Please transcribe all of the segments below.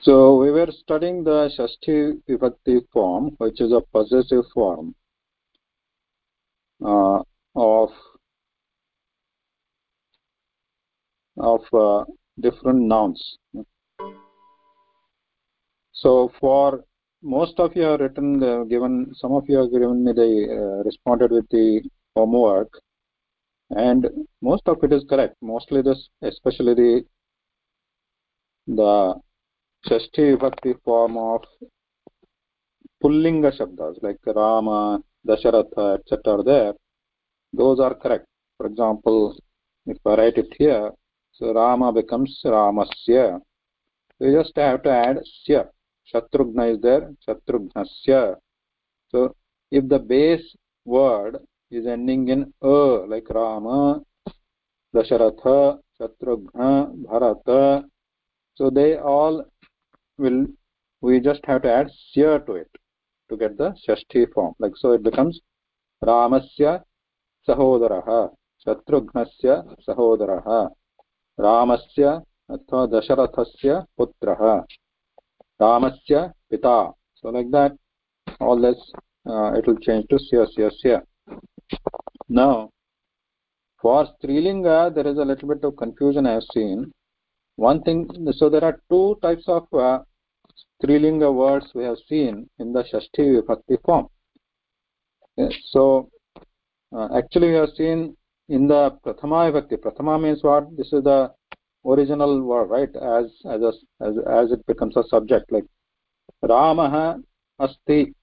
So we were studying the Shashti Vibhakti form, which is a possessive form uh, of of uh, different nouns. So for most of you have written, uh, given some of you have given me the uh, responded with the homework, and most of it is correct. Mostly this, especially the the Shashti Vibhakti form of Pullinga Shabdas like Rama, Dasharatha, etc. are there, those are correct. For example, if I write it here, so Rama becomes Ramasya. We just have to add Sya. Shatrughna is there, Shatrughnasya. So if the base word is ending in A, like Rama, Dasharatha, Shatrughna, Bharata, so they all will we just have to add sya to it to get the shashti form like so it becomes ramasya sahodarah shatrughnasya sahodarah ramasya अथवा दशरथस्य पुत्रः रामस्य पिता so like that all this uh, it will change to sya sya sya now for strilinga there is a little bit of confusion i have seen one thing so there are two types of uh, strilinga words we have seen in the shashti vibhakti form. So uh, actually we have seen in the prathama vibhakti. Prathama means what? This is the original word right? As as a, as, as it becomes a subject like ramah asti.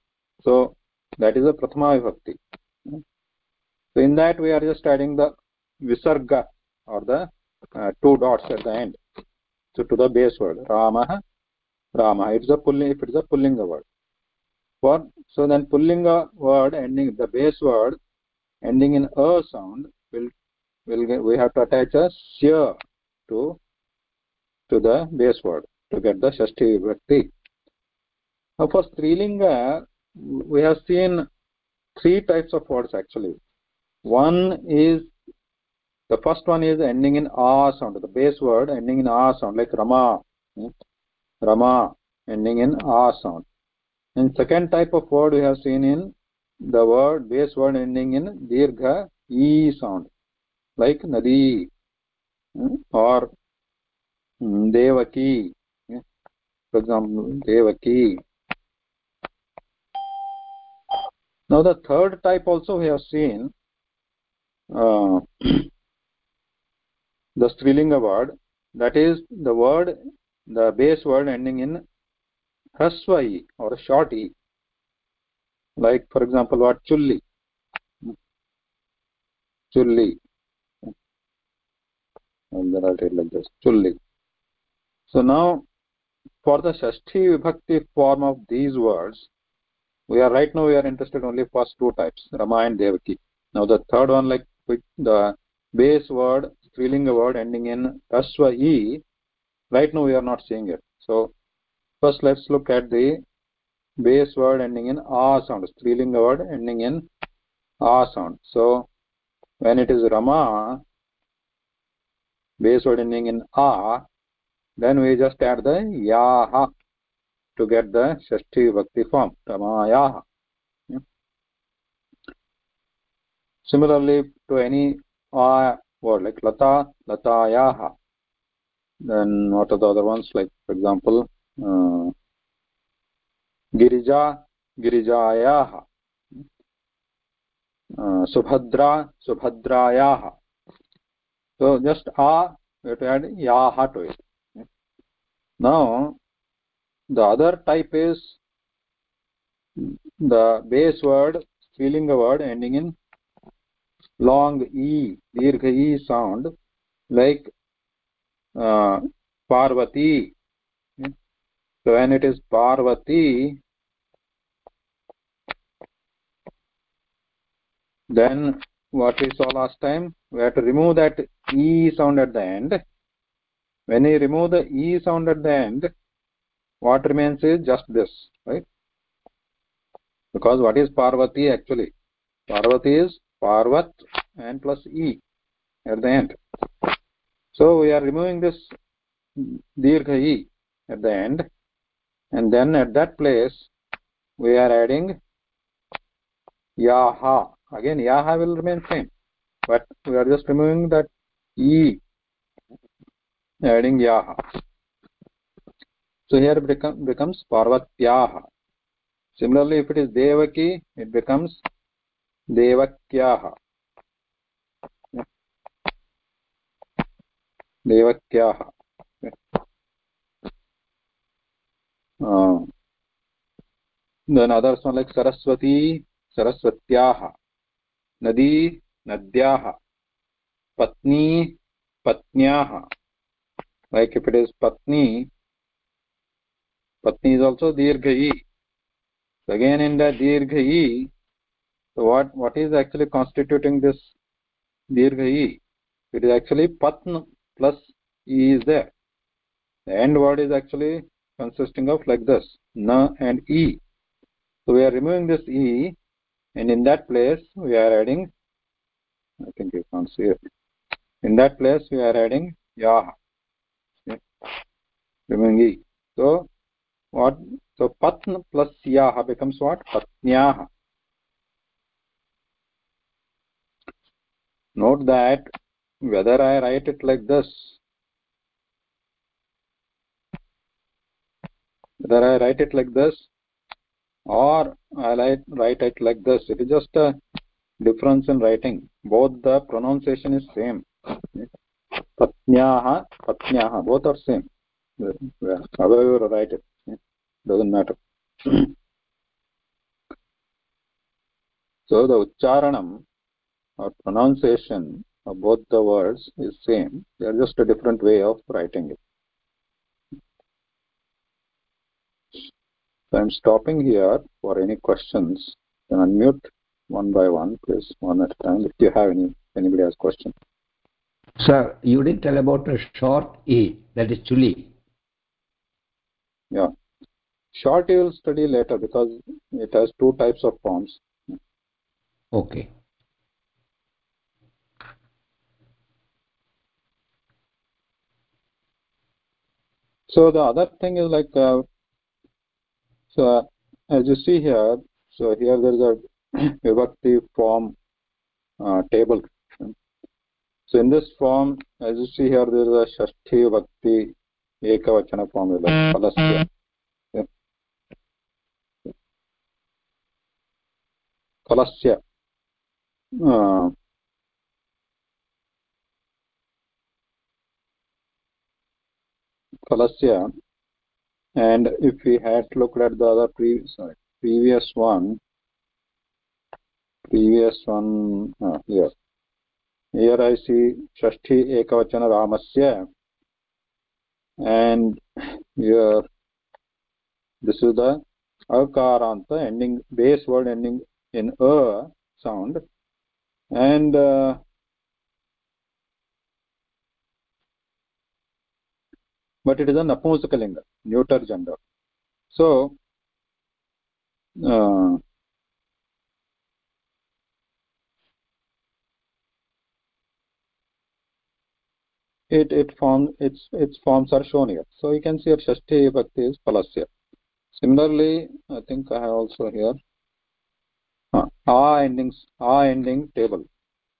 So that is a prathama vibhakti. So in that we are just adding the visarga or the uh, two dots at the end. So to the base word ramah rama. It's a pulling if it's a pullinga word. For so then pullinga word ending the base word ending in a sound will will we have to attach a sya to to the base word to get the shashti vibhakti now for strilinga we have seen three types of words actually. One is the first one is ending in a sound the base word ending in a sound like rama hmm. Rama ending in A sound. And second type of word we have seen in the word base word ending in Dirgha E sound like Nadi hmm, or Devaki. For example, Devaki. Now the third type also we have seen uh, the Strilinga word that is the word the base word ending in hasva e or short e like for example what? Chulli. Chulli. And then i'll like this. Chulli. So now for the shashti vibhakti form of these words we are right now we are interested only first two types rama and devaki. Now the third one like the base word strilinga word ending in hasva e right now we are not seeing it. So first let's look at the base word ending in a sound strilinga word ending in a sound. So when it is rama base word ending in a then we just add the yaha to get the shashti bhakti form ramayaha yeah. similarly to any a word like lata latayaha then what are the other ones like for example uh, girija girijayah uh, subhadra subhadrayah so just a we have to add yaha to it now the other type is the base word strilinga word ending in long e dirgha e sound like Parvati. So when it is Parvati, then what we saw last time, we have to remove that E sound at the end. When we remove the E sound at the end, what remains is just this, right? Because what is Parvati actually? Parvati is Parvat and plus E at the end. So we are removing this dirgha e at the end. And then at that place we are adding yaha. Again yaha will remain same. But we are just removing that e adding yaha. So here it become, becomes parvatyaha. Similarly if it is devaki it becomes devakyaha देवत्याः। Then others one like Saraswati सरस्वत्याः नदी नद्याः पत्नी पत्न्याः like इप् it is patni patni is also दीर्घयी again in the दीर्घयी what what is actually constituting this दीर्घयी it is actually पत्न् plus e is there. The end word is actually consisting of like this na and e. So we are removing this e and in that place we are adding i think you can't see it. In that place we are adding ya removing e. So what so patn plus yah becomes what? Patnyah note that whether i write it like this whether i write it like this or I write it like this. It is just a difference in writing. Both the pronunciation is same. Patnyaha, Patnyaha, both are same. However you write it, doesn't matter. so the ucharanam or pronunciation of both the words is same. They are just a different way of writing it. So I'm stopping here for any questions. You can unmute one by one, please, one at a time. If you have any, anybody has question. Sir, you didn't tell about a short E, that is chuli. Yeah. Short you will study later because it has two types of forms. Okay. So the other thing is like uh, so as you see here, so here there is a vibhakti form uh, table. So in this form, as you see here, there is a shashti vibhakti ekavachana form like palasya. Palasya. Palasya and if we had looked at the other previous sorry, previous one previous one uh, here. Here i see shashti ekavachana ramasya. And here this is the akaranta ending base word ending in a sound. And uh, but it is a napumsakalinga neuter gender. So uh, it it forms its its forms are shown here. So you can see that shashti bhakti is palasya similarly i think i have also here uh, endings a ending table.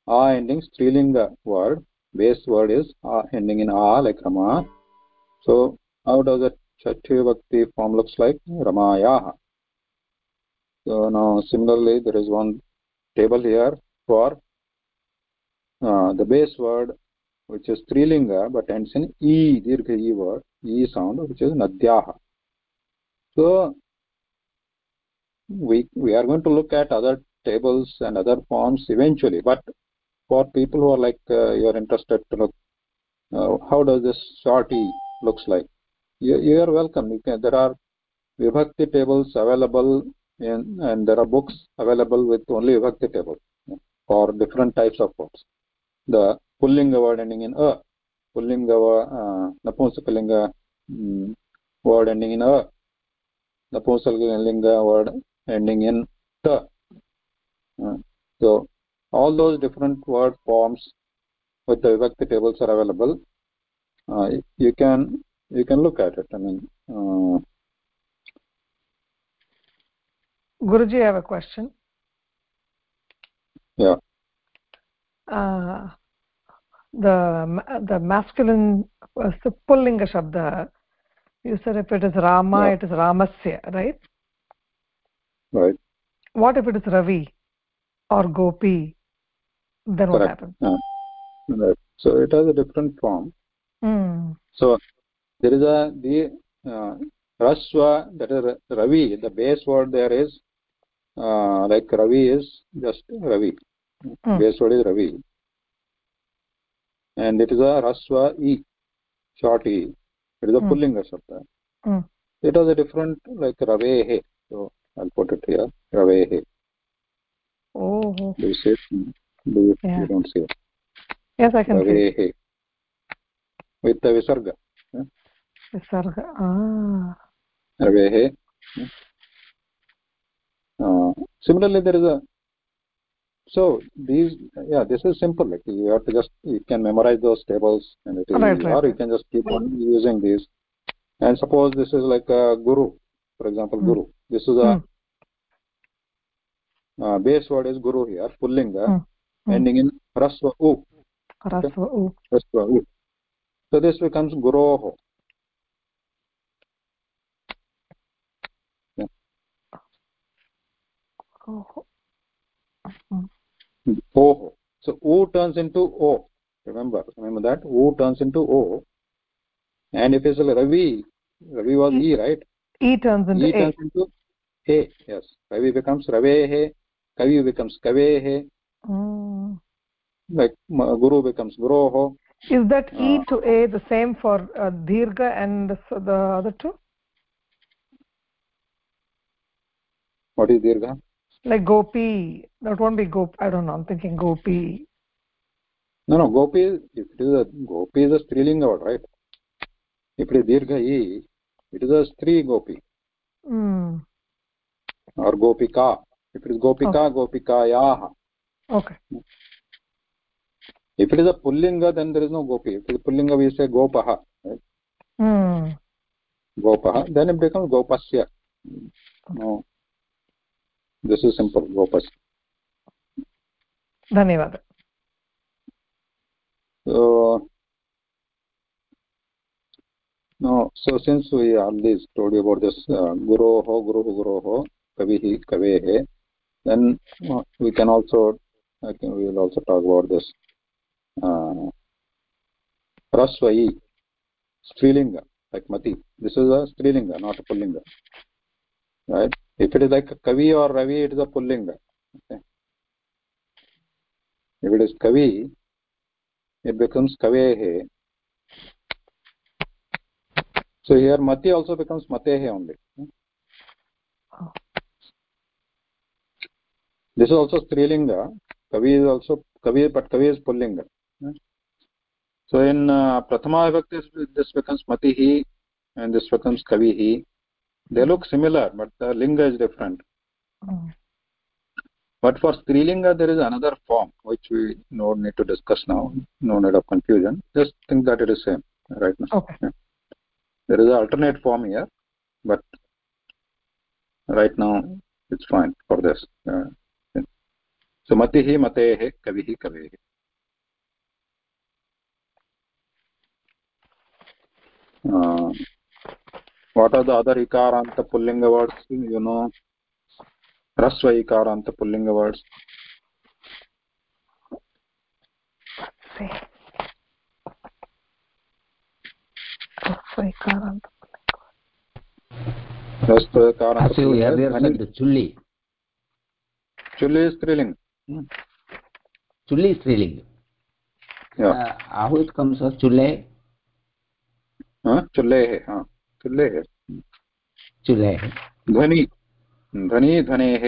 A ending strilinga word. Base word is a ending in a like rama so how does a shashti bhakti form looks like? Ramayah so now similarly there is one table here for uh, the base word which is strilinga but ends in e dirgha e word e sound which is nadyah so we we are going to look at other tables and other forms eventually but for people who are like uh, you are interested to look uh, how does this short e looks like. You, you are welcome. You can, there are vibhakti tables available in, and there are books available with only vibhakti table for different types of words the pullinga word ending in a pullinga uh, napumsakalinga um, word ending in a napumsakalinga word ending in ta uh, so all those different word forms with the vibhakti tables are available you can you can look at it i mean uh, Guruji, I have a question. Yeah. Uh, the the masculine uh, pullinga shabda you said if it is rama Yeah. it is ramasya right Right. what if it is ravi or gopi then what happens Yeah. Right. So it has a different form. Hmm. So there is a the uh, raswa that is Ravi. The base word there is uh, like Ravi is just Ravi. Hmm. Base word is Ravi, and it is a raswa e, short e. It is a Hmm. pullinga shabda. Hmm. It has a different like Ravehe. So I'll put it here. Ravehe. oh oh. Do you see it? Do you, Yeah. you don't see it? yes i can see Ravehe. With the visarga. visarga ah Ravehe. Uh, similarly, there is a so these yeah this is simple like you have to just you can memorize those tables and it is Right, easy. right, or you can just keep on using these and suppose this is like a guru for example Hmm. guru this is a Hmm. uh, base word is guru here pullinga Hmm. Hmm. ending in rasva u rasva u rasva u so this becomes guroho oh oho. So o turns into o. Remember remember that. O turns into o. And if it's like ravi ravi was e right? E turns into e a. turns into a yes. Ravi becomes ravehe kavi becomes kavehe. Hmm. like guru becomes guroho is that e Uh, to a the same for uh, dirgha and the, the other two? What is dirgha? Like gopi. That won't be gop i don't know. I'm thinking gopi. No no. Gopi is- if it is a gopi is a strilinga word right? If it is dirgha e it is a stri gopi. Mm. or gopika if it is gopika gopikayah okay if it is a pullinga then there is no gopi. If it is pullinga we say gopaha right? Hmm. Gopaha then it becomes gopasya. No this is simple gopas धन्यवादः so no so since we already told you about this uh, guroho guruhu kavihi kavehe then uh, we can also I think we will also talk about this rasvai strilinga like mati this is a strilinga not a pullinga right? If it is like kavi or ravi it is a pullinga if it is kavi it becomes kavehe. So here mati also becomes matehe only. Oh. this is also strilinga kavi is also kavi but kavi is pullinga so in uh, prathama vibhakti this becomes matihi and this becomes kavihi they look similar but the linga is different. Mm. but for strilinga there is another form which we no need to discuss now. No need of confusion. Just think that it is same right now. Okay. There is an alternate form here but right now it's fine for this. Uh, so matihi matehe kavihi kavehi uh, what are the other ikaranta pullinga words you know rasva ikaranta pullinga words rasva ikaranta you earlier said, chulli. chulli is Hmm. Chulli is striling. yeah Uh, how it comes as chulle? चुल्लेः हा चुल्लेः चुल्लेः ध्वनि ध्वनि धनेः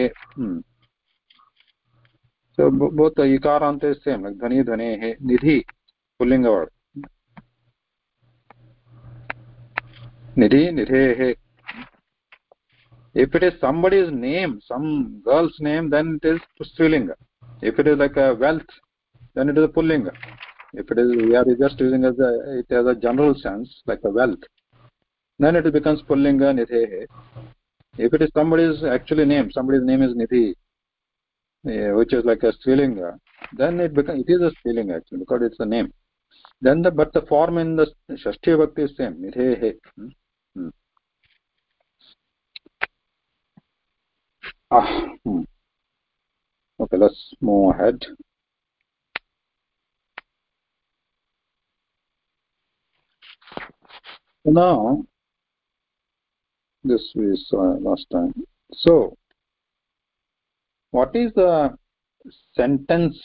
बहुत इकारान्ते same like ध्वनि धनेः निधि पुल्लिङ्ग word निधि निधेः if it is somebody's name some girl's name then it is pullinga if it is like a wealth then it is a pullinga if it is we are just using as a it as a general sense like a wealth then it becomes pullinga nidhehe if it is somebody's actually name somebody's name is nidhi uh, which is like a strilinga then it becomes it is a strilinga actually because it's a name then the but the form in the shashti vibhakti is same nidhehe hmm? Hmm. ah hmm. okay let's move ahead now this we saw last time. So what is the sentence?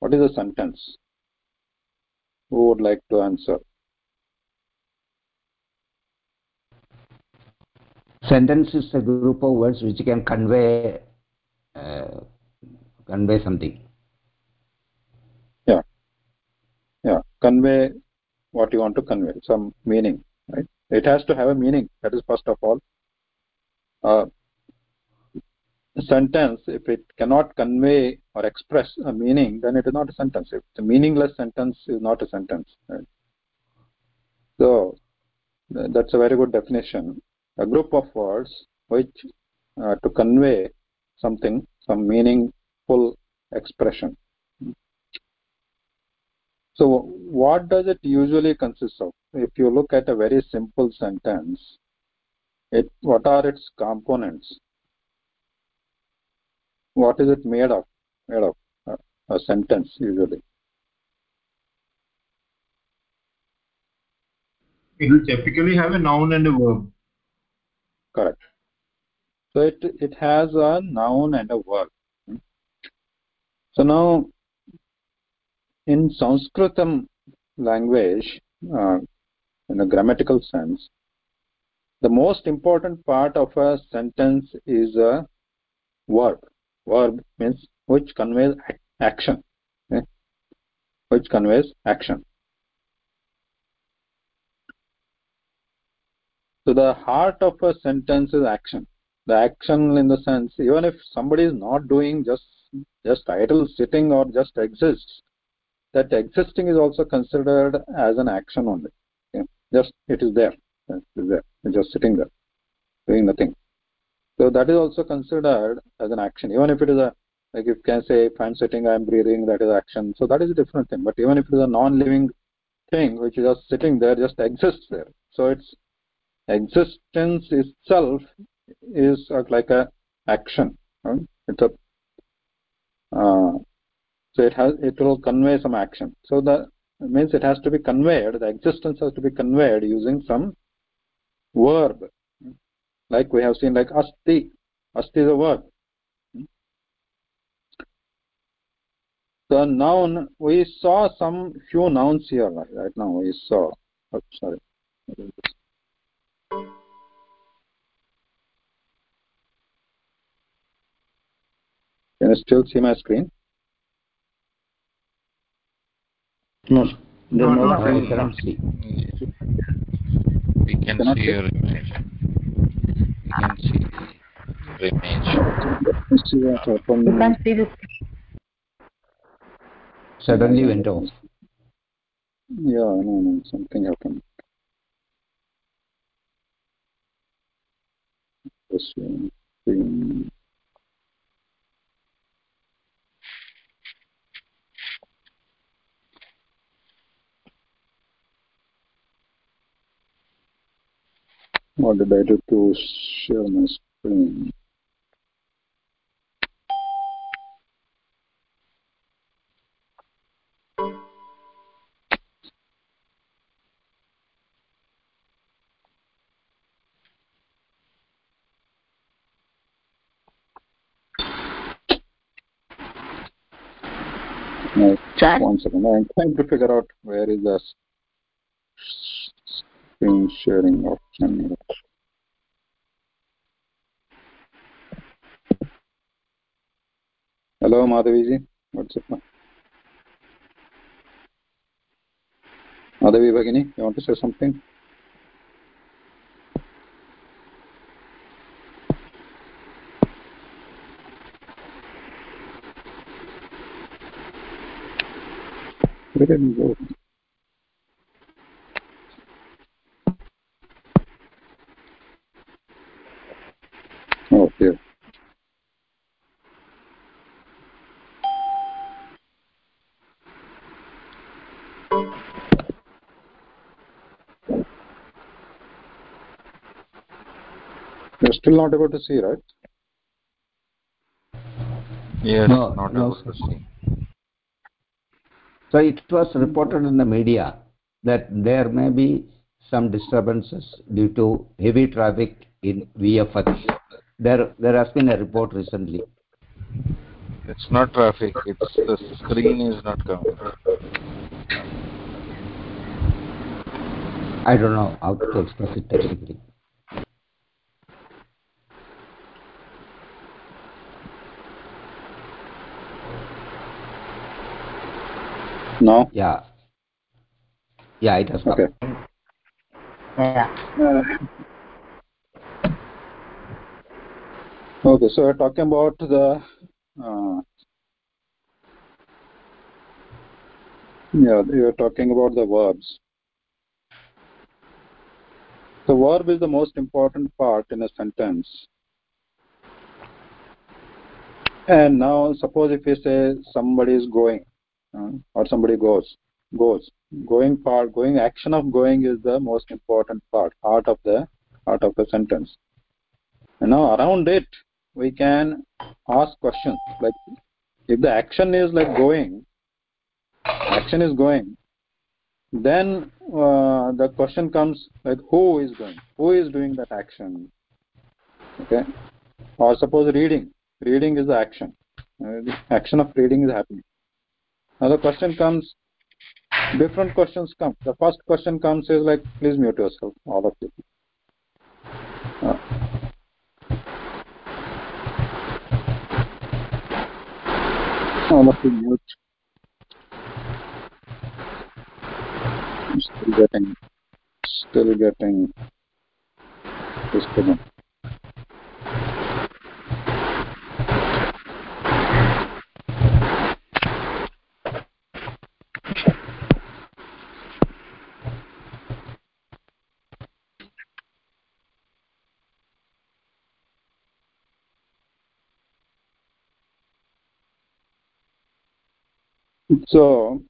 What is the sentence? Who would like to answer? Sentence is a group of words which can convey uh, convey something. Yeah. Yeah. Convey what you want to convey some meaning right? It has to have a meaning that is first of all. Uh, sentence if it cannot convey or express a meaning then it is not a sentence. If it's a meaningless sentence is not a sentence right? so that's a very good definition. A group of words which uh, to convey something some meaningful expression so what does it usually consist of? If you look at a very simple sentence it what are its components? What is it made of? Made of uh, a sentence usually. It will typically have a noun and a verb. Correct. So it it has a noun and a verb. So now in sanskritam language uh, in a grammatical sense the most important part of a sentence is a verb. Verb means which conveys action. Okay? which conveys action. So the heart of a sentence is action. The action in the sense even if somebody is not doing just just idle sitting or just exists that existing is also considered as an action only. Okay? just it is there. It is there. Just sitting there doing nothing. So that is also considered as an action. Even if it is a like you can say if i'm sitting i'm breathing that is action. So that is a different thing. But even if it is a non-living thing which is just sitting there just exists there. So its existence itself is like a action. Right? it's a uh, so it has it will convey some action. So the means it has to be conveyed the existence has to be conveyed using some verb. Like we have seen like asti. Asti is a verb. The noun we saw some few nouns here right, now we saw. Oh, sorry. Can you still see my screen no No, no, no, cannot see we can Cannot see see? your image we can see your image Let's see what happened. You can see this. suddenly went off yeah no no something happened this one screen. What did I do to share my screen? Eh, no, Chat. one second. Eh, I'm trying to figure out where is the screen sharing option. Hello, Madhaviji. What's up? Madhavi Bhagini, you want to say something? Where did you go? You're still not able to see, right? Yes, No, not no, able to see. So it was reported in the media that there may be some disturbances due to heavy traffic in via VFX. There, there has been a report recently. It's not traffic. It's the screen is not coming. I don't know how to express it technically. No. Yeah. Yeah, it has come. Okay. Uh, okay, so we're talking about the uh, yeah, you're talking about the verbs. The verb is the most important part in a sentence. And now, suppose if we say somebody is going, or somebody goes, goes. Going part, going action of going is the most important part, part of the part of the sentence. And now around it, we can ask questions like if the action is like going, action is going, then uh, the question comes like who is going, who is doing that action, okay? Or suppose reading, reading is the action, uh, the action of reading is happening. Now the question comes, different questions come. The first question comes is like, please mute yourself, all of you. Uh, all of you mute. Still getting, still getting disturbance. So,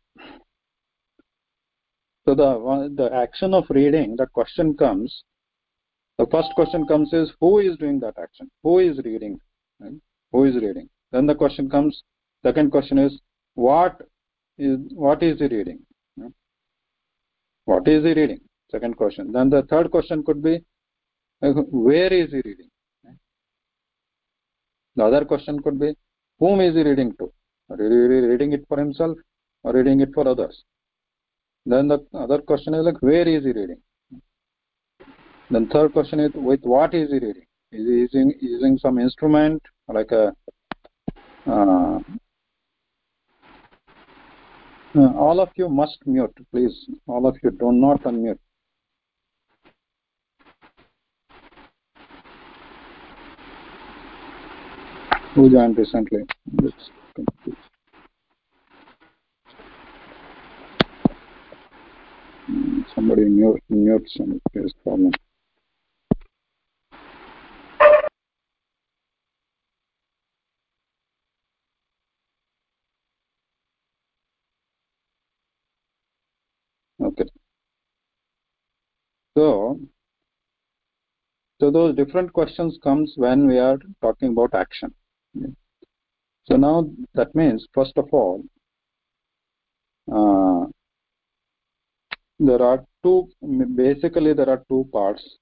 so the the action of reading, the question comes. The first question comes is who is doing that action? Who is reading? Right? Who is reading? Then the question comes. Second question is what is what is he reading? What is he reading? Second question. Then the third question could be like, where is he reading? The other question could be whom is he reading to? Reading it for himself or reading it for others? Then the other question is like, where is he reading? Then third question is, with what is he reading? Is he using, using some instrument like a uh, uh, all of you must mute, please. All of you do not unmute. Who joined recently? Let's. Mm, Somebody mute, mute some there's problem. Okay. So, so those different questions comes when we are talking about action. So now that means, first of all, uh, there are two, basically there are two parts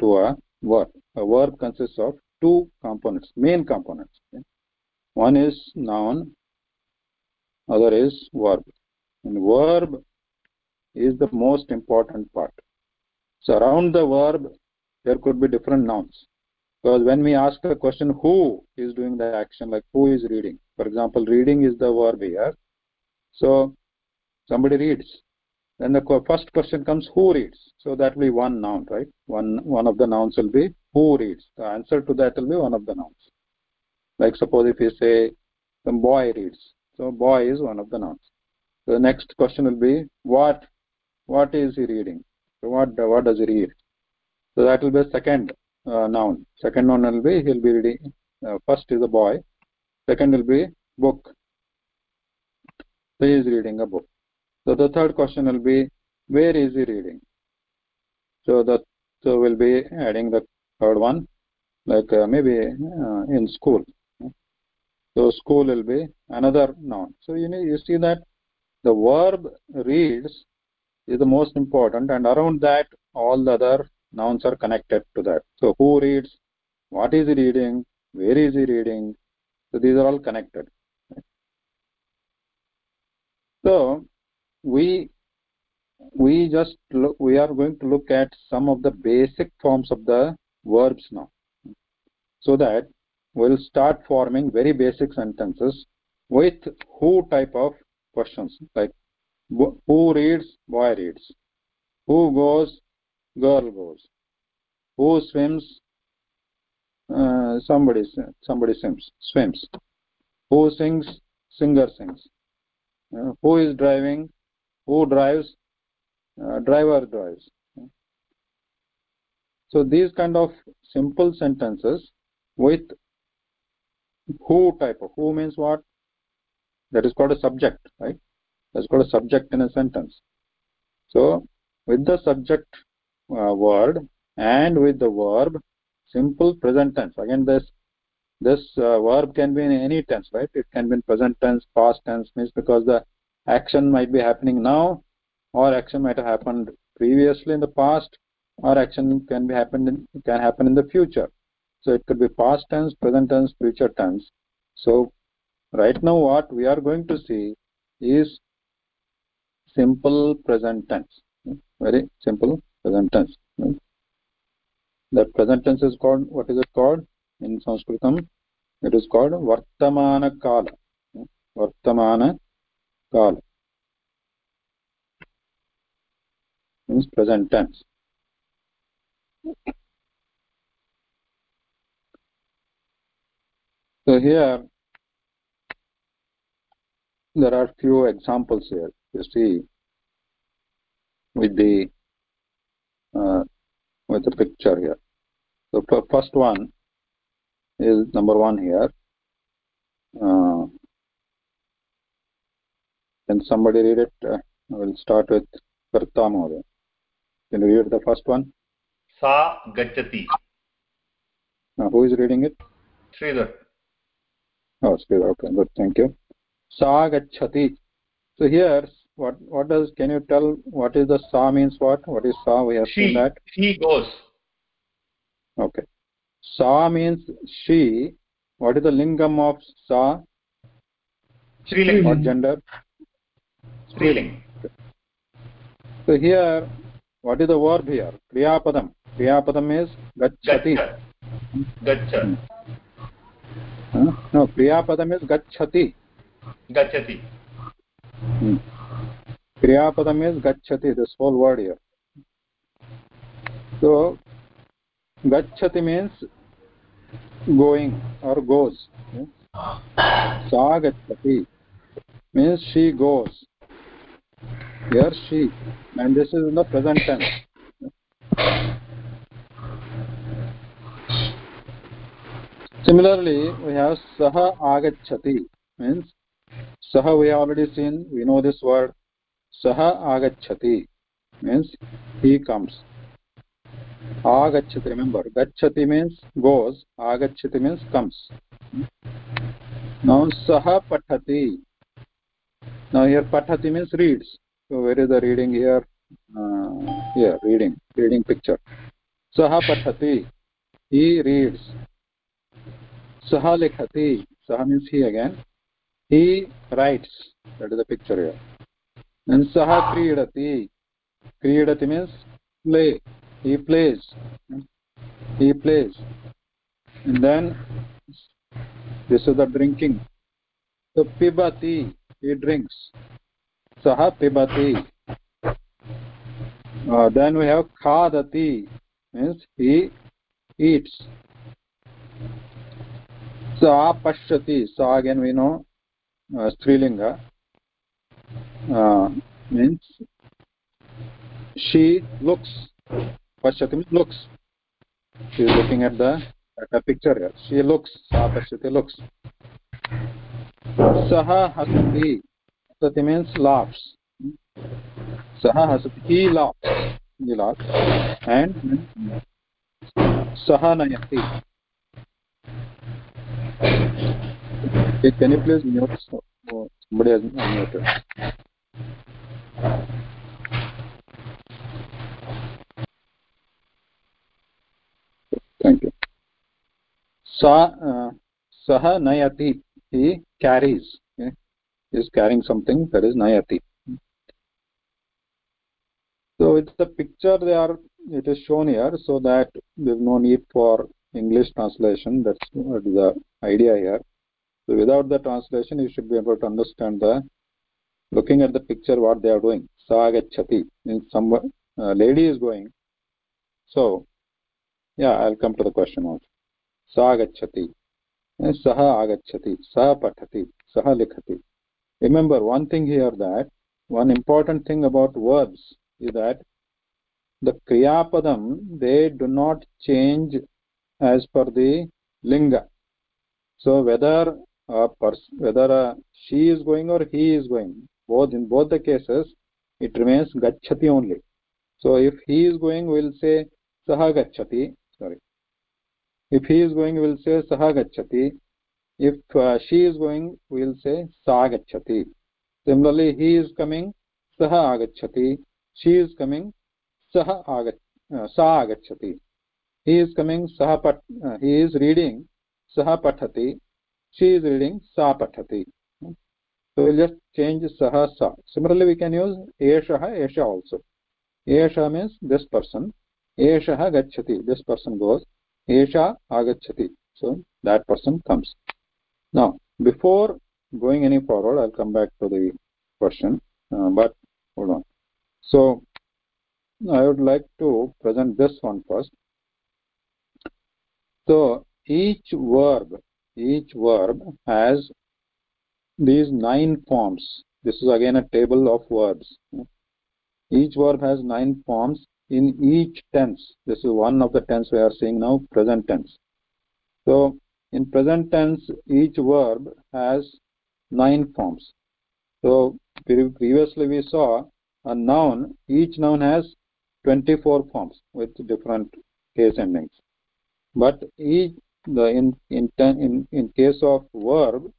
to a verb. A verb consists of two components, main components. okay? One is noun, other is verb. And verb is the most important part. So around the verb, there could be different nouns. Because when we ask a question, who is doing the action, like who is reading? For example, reading is the verb here. So somebody reads. Then the first question comes, who reads? So that will be one noun, right? One one of the nouns will be who reads. The answer to that will be one of the nouns. Like suppose if you say the boy reads. So boy is one of the nouns. So the next question will be what what is he reading? So what what does he read? So that will be second noun. Second noun will be he'll be reading. Uh, first is a boy. Second will be book. So he is reading a book. So the third question will be where is he reading? So that so we'll be adding the third one. like uh, maybe uh, in school. So school will be another noun. So you know, you see that the verb reads is the most important, and around that all the other nouns are connected to that. So who reads? What is he reading? Where is he reading? So these are all connected. So we we just look, we are going to look at some of the basic forms of the verbs now so that we'll start forming very basic sentences with who type of questions like who reads boy reads who goes girl goes who swims? Uh, somebody somebody swims swims. Who sings? Singer sings. Uh, who is driving? Who drives? Uh, driver drives. So these kind of simple sentences with who type of who means what? That is called a subject right? That's called a subject in a sentence. So with the subject uh, word and with the verb simple present tense. Again this this uh, verb can be in any tense right? It can be in present tense past tense means because the action might be happening now or action might have happened previously in the past or action can be happened in, can happen in the future. So it could be past tense present tense future tense. So right now what we are going to see is simple present tense. Very simple present tense the present tense is called what is it called? In sanskritam it is called vartamana kala vartamana kala. Means present tense. So here there are few examples here. You see with the with a picture here. So first one is number one here. Uh, can somebody read it? Uh, we'll start with karta mohoday can you read the first one? Sa gachati uh, who is reading it? Sridhar. Oh sridhar. Okay good. Thank you. Sa gachati so here what what does can you tell what is the sa means what? What is sa? We have she, seen that. she goes. Okay. Sa means she. What is the lingam of sa? Striling. What gender? Striling. So here what is the verb here? Kriyapadam. Kriyapadam is gachati gacha huh? no kriyapadam is gachati gachati hmm. क्रियापद is गच्छति this whole word here so गच्छति means going और goes सा गच्छति means she goes here she and this is in the present tense similarly we have सह आगच्छति means सह we have already seen we know this word सह आगछति means he comes आगच्छति remember गच्छति means goes आगच्छति means comes न सः पठति। न हियर् पठति means reads where is the reading here here reading reading picture सः पठति। हि रीड्स् सः लिखति। सः means he again he writes that is a picture here and saha kridati. Kridati means play. He plays. He plays. And then this is the drinking. So pibati he drinks. Saha pibati. Uh, then we have khadati means he eats. Sa pashyati sa again we know uh, strilinga uh, means she looks pashyati means looks she is looking at the at the picture here she looks sa pashyati looks saha hasati hasati means laughs saha hasati he laughs he laughs and saha nayati can you please mute? oh, Somebody has unmuted. Thank you. Sa, uh, saha nayati. He carries. Okay? He is carrying something that is nayati. So it's the picture they are. It is shown here, so that there's no need for English translation. That's the idea here. So without the translation, you should be able to understand the looking at the picture what they are doing. Sa agachati means some uh, lady is going. So yeah, I'll come to the question also. Sa agachati. Saha agachati. Saha patati. Saha likhati. Remember one thing here that one important thing about verbs is that the kriya kriyapadam they do not change as per the linga. So whether a person whether a she is going or he is going, both in both the cases, it remains gachati only. So if he is going, we'll say saha gachati. Sorry. If he is going, we'll say saha gachati. If uh, she is going, we'll say sa gachati. Similarly, he is coming, saha agachati. She is coming, saha agach- uh, sa agachati. He is coming, saha pat, uh, he is reading, saha pathati. She is reading, sa pathati. So we'll just change saha sa. Similarly, we can use eshaha, esha also. Esha means this person. Eshaha gachati. This person goes. Esha agachati. So that person comes. Now, before going any forward, I'll come back to the question. Uh, but hold on. So I would like to present this one first. So each verb, each verb has these nine forms. This is again a table of verbs. Each verb has nine forms in each tense. This is one of the tense we are seeing now, present tense. So in present tense, each verb has nine forms. So previously we saw a noun, each noun has 24 forms with different case endings. But each the in in in, in case of verb,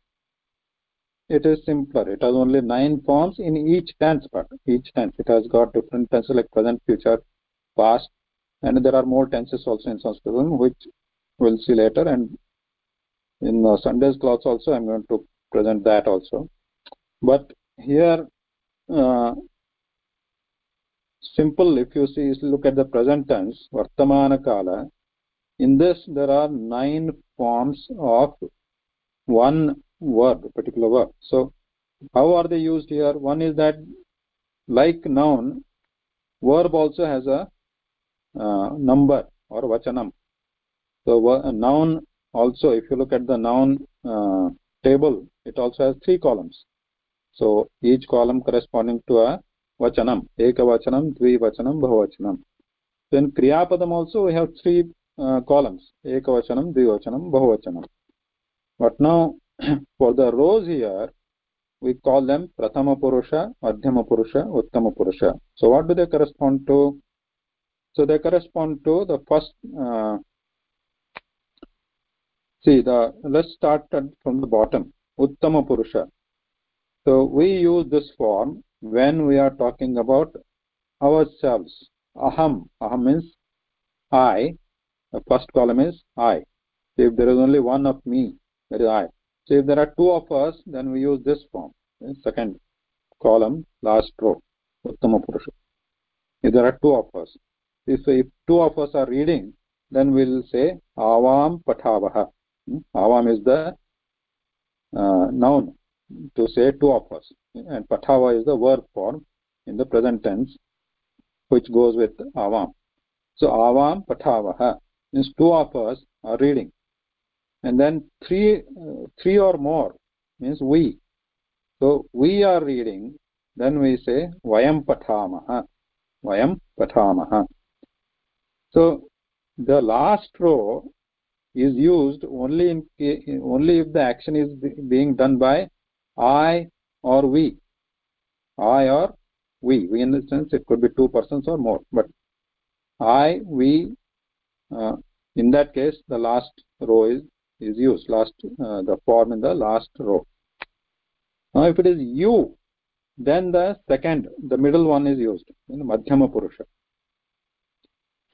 it is simpler. It has only nine forms in each tense part. Each tense it has got different tenses like present, future, past, and there are more tenses also in sanskrit which we'll see later. And in uh, Sunday's class also, I'm going to present that also. But here, uh, simple. If you see, look at the present tense, Vartamana Kala. In this, there are nine forms of one verb, particular verb. So, how are they used here? One is that, like noun, verb also has a uh, number or vachanam. So, a noun also, if you look at the noun uh, table, it also has three columns. So, each column corresponding to a vachanam, ekavachanam, dvivachanam, bahuvachanam. then kriyapadam also we have three uh, columns, ekavachanam, dvivachanam, bahuvachanam. But now, for the rows here, we call them prathama purusha, madhyama purusha, uttama purusha. So, what do they correspond to? So, they correspond to the first. Uh, see, the let's start from the bottom. Uttama purusha. So, we use this form when we are talking about ourselves. Aham. Aham means I. The first column is I. If there is only one of me, that is I. So if there are two of us, then we use this form. Okay? Second column, last row, Uttama Purusha. If there are two of us, if, if two of us are reading, then we'll say Avam Patavaha. Hmm? Avam is the uh, noun to say two of us, and Patava is the verb form in the present tense, which goes with Avam. So Avam Patavaha means two of us are reading and then three uh, three or more means we. So we are reading then we say vayam pathamaha vayam pathamaha so the last row is used only in only if the action is being done by i or we. I or we. We in the sense it could be two persons or more but i we uh, in that case the last row is is used last uh, the form in the last row. Now if it is you then the second the middle one is used in madhyama purusha.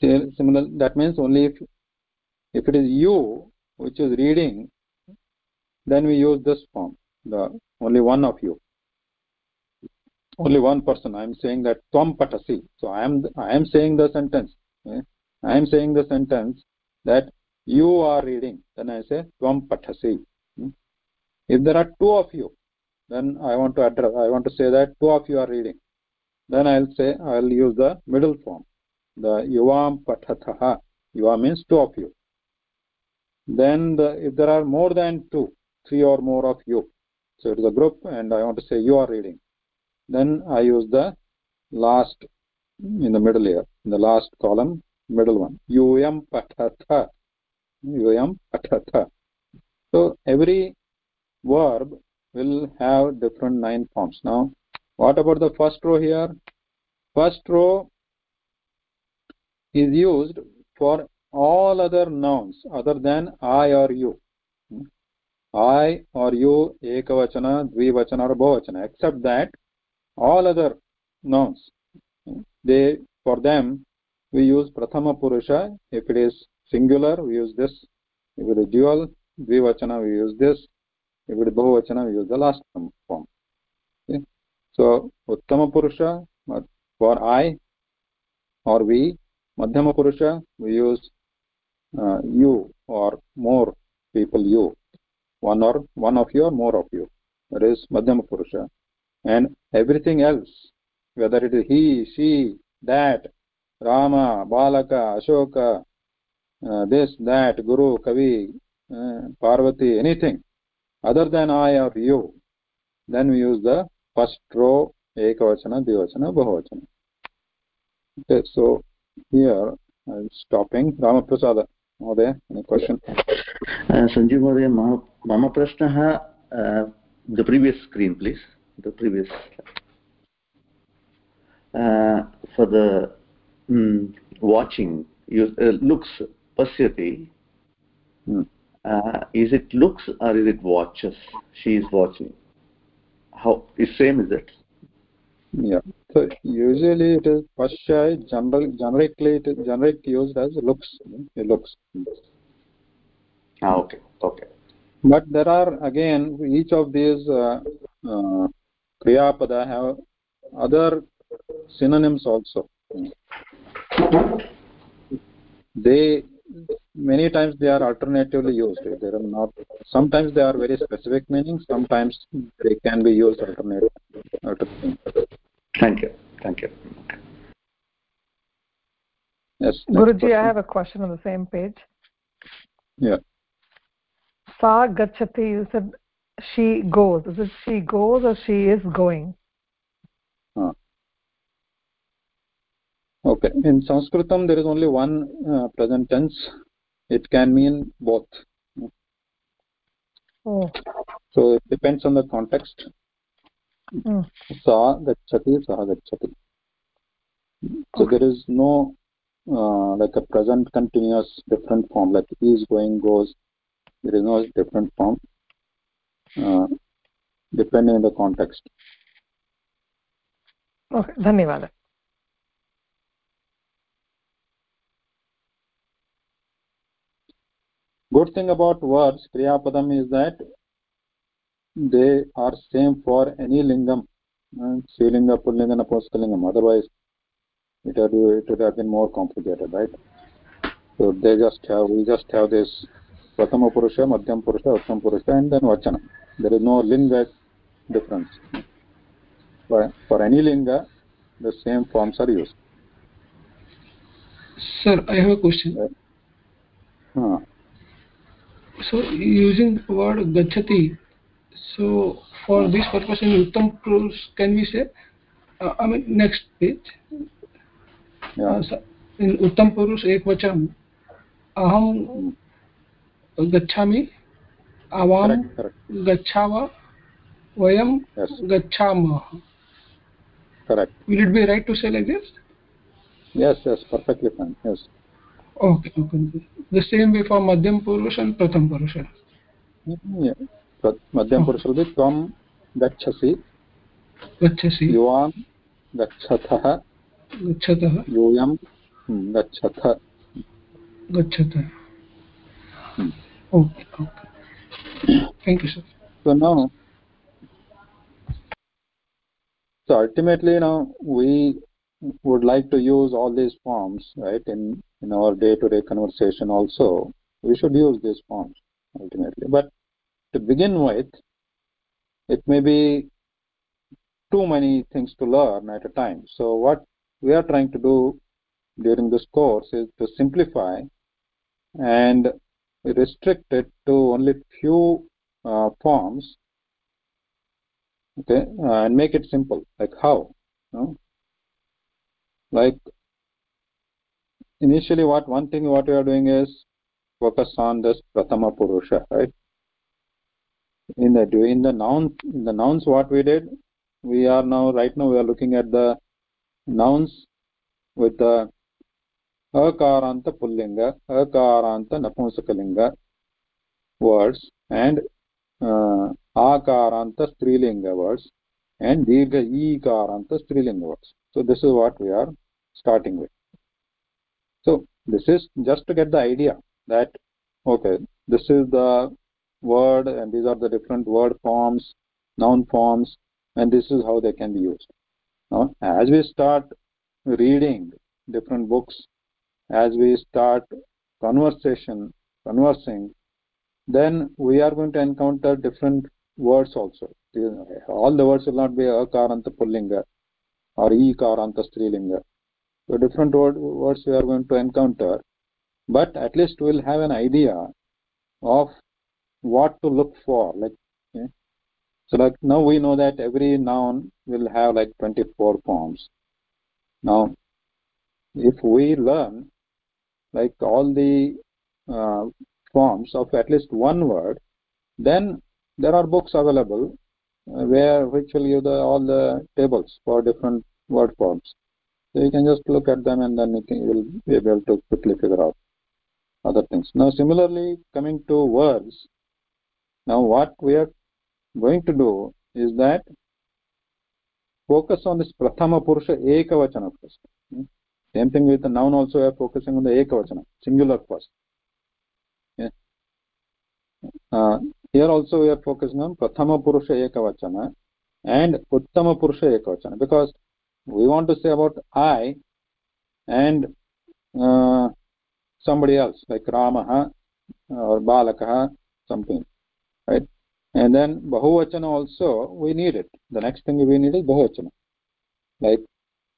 Similar that means only if if it is you which is reading then we use this form the only one of you. Only one person. I am saying that tvam patasi. So i am i am saying the sentence eh? i am saying the sentence that you are reading. Then i say tvam patasi hmm? if there are two of you then i want to address i want to say that two of you are reading. Then i'll say i'll use the middle form. The yuvam pathatha yuva means two of you. Then the, if there are more than two three or more of you so it is a group and i want to say you are reading. Then i use the last in the middle here in the last column middle one. Yum pathatha yum pathatha so every verb will have different nine forms now what about the first row here first row is used for all other nouns other than i or you I or you, ekavachana, dvivachana or bahuvachana, except that all other nouns, they, for them, we use prathama purusha. If it is singular, we use this. If it is dual, dvivachana, we use this. If it is bahuvachana, we use the last form. Okay? So, uttama purusha, for I or we, madhyama purusha, we use uh, you or more people you one or one of you or more of you that is madhyama purusha and everything else whether it is he she that rama balaka ashoka uh, this that guru kavi uh, parvati anything other than i or you then we use the first row ekavachana dvivachana bahuvachana okay so here i'm stopping ramaprasada महोदय question Sanjeev महोदय मम प्रश्नः the previous screen please the previous for the pashyati hmm. uh, is it looks or is it watches? She is watching. How is same is it? Yeah. So usually it is pashyai general generically it is used as looks it looks. Ah, okay okay. But there are again each of these uh, uh, kriya pada have other synonyms also. They many times they are alternatively used. They are not sometimes they are very specific meanings sometimes they can be used alternatively thank you. Thank you. Yes. Guruji i have a question on the same page. Yeah. Sa gachati you said she goes. Is it she goes or she is going? Uh okay. In sanskritam there is only one uh, present tense. It can mean both. Oh. so it depends on the context. Hmm. Sa gachati sa gachati so there is no uh, like a present continuous different form. Like is going goes. There is no different form. Uh, depending on the context. Okay. Dhanyawad good thing about words kriya padam is that they are same for any lingam. Hmm, Strilinga pullinga napunskalingam otherwise it would, it would have been more complicated right? So they just have we just have this prathama purusha madhyam purusha uttam purusha and then vachana. There is no linga difference. For, for any linga the same forms are used. Sir i have a question. Right? huh. So using the word gachati so for this purpose in uttam purush can we say uh, i mean next page yeah. uh, in uttam purush ekvacham aham gachami avam gachava vayam yes. gachamah correct will it be right to say like this yes yes perfectly fine yes Okay, okay. The same way for Madhyam Purush and Pratham Purusha. Yeah. Madhyam Purusha will be Tvam Gachasi, Gachasi, Yuvam Gachatah, Gachatah, Yuyam hmm, Gachatha. Gachatah. Hmm. Okay, okay. Thank you, sir. So now, so ultimately now we would like to use all these forms, right, in, in our day-to-day conversation also. We should use these forms ultimately. But to begin with, it may be too many things to learn at a time. So what we are trying to do during this course is to simplify and restrict it to only few uh, forms okay uh, and make it simple like how you know? like initially what one thing what we are doing is focus on this prathama purusha right? In the in the noun in the nouns what we did we are now right now we are looking at the nouns with the akaranta pullinga akaranta napumsakalinga words and uh, akaranta strilinga words and dirgha ikaranta strilinga words. So this is what we are starting with so this is just to get the idea that okay this is the word and these are the different word forms noun forms and this is how they can be used. Now as we start reading different books as we start conversation conversing then we are going to encounter different words also. All the words will not be akaranta pullinga or ikaranta strilinga so different word, words we are going to encounter but at least we'll have an idea of what to look for like okay? so like now we know that every noun will have like 24 forms now if we learn like all the uh, forms of at least one word then there are books available uh, where which will give the, all the tables for different word forms so you can just look at them and then you, can, you will be able to quickly figure out other things now similarly coming to words now what we are going to do is that focus on this prathama purusha ekavachana first hmm? same thing with the noun also we are focusing on the ekavachana singular first yeah. uh, here also we are focusing on prathama purusha ekavachana and uttama purusha ekavachana because we want to say about i and uh, somebody else like ramah or balakah something right and then bahuvachana also we need it the next thing we need is bahuvachana like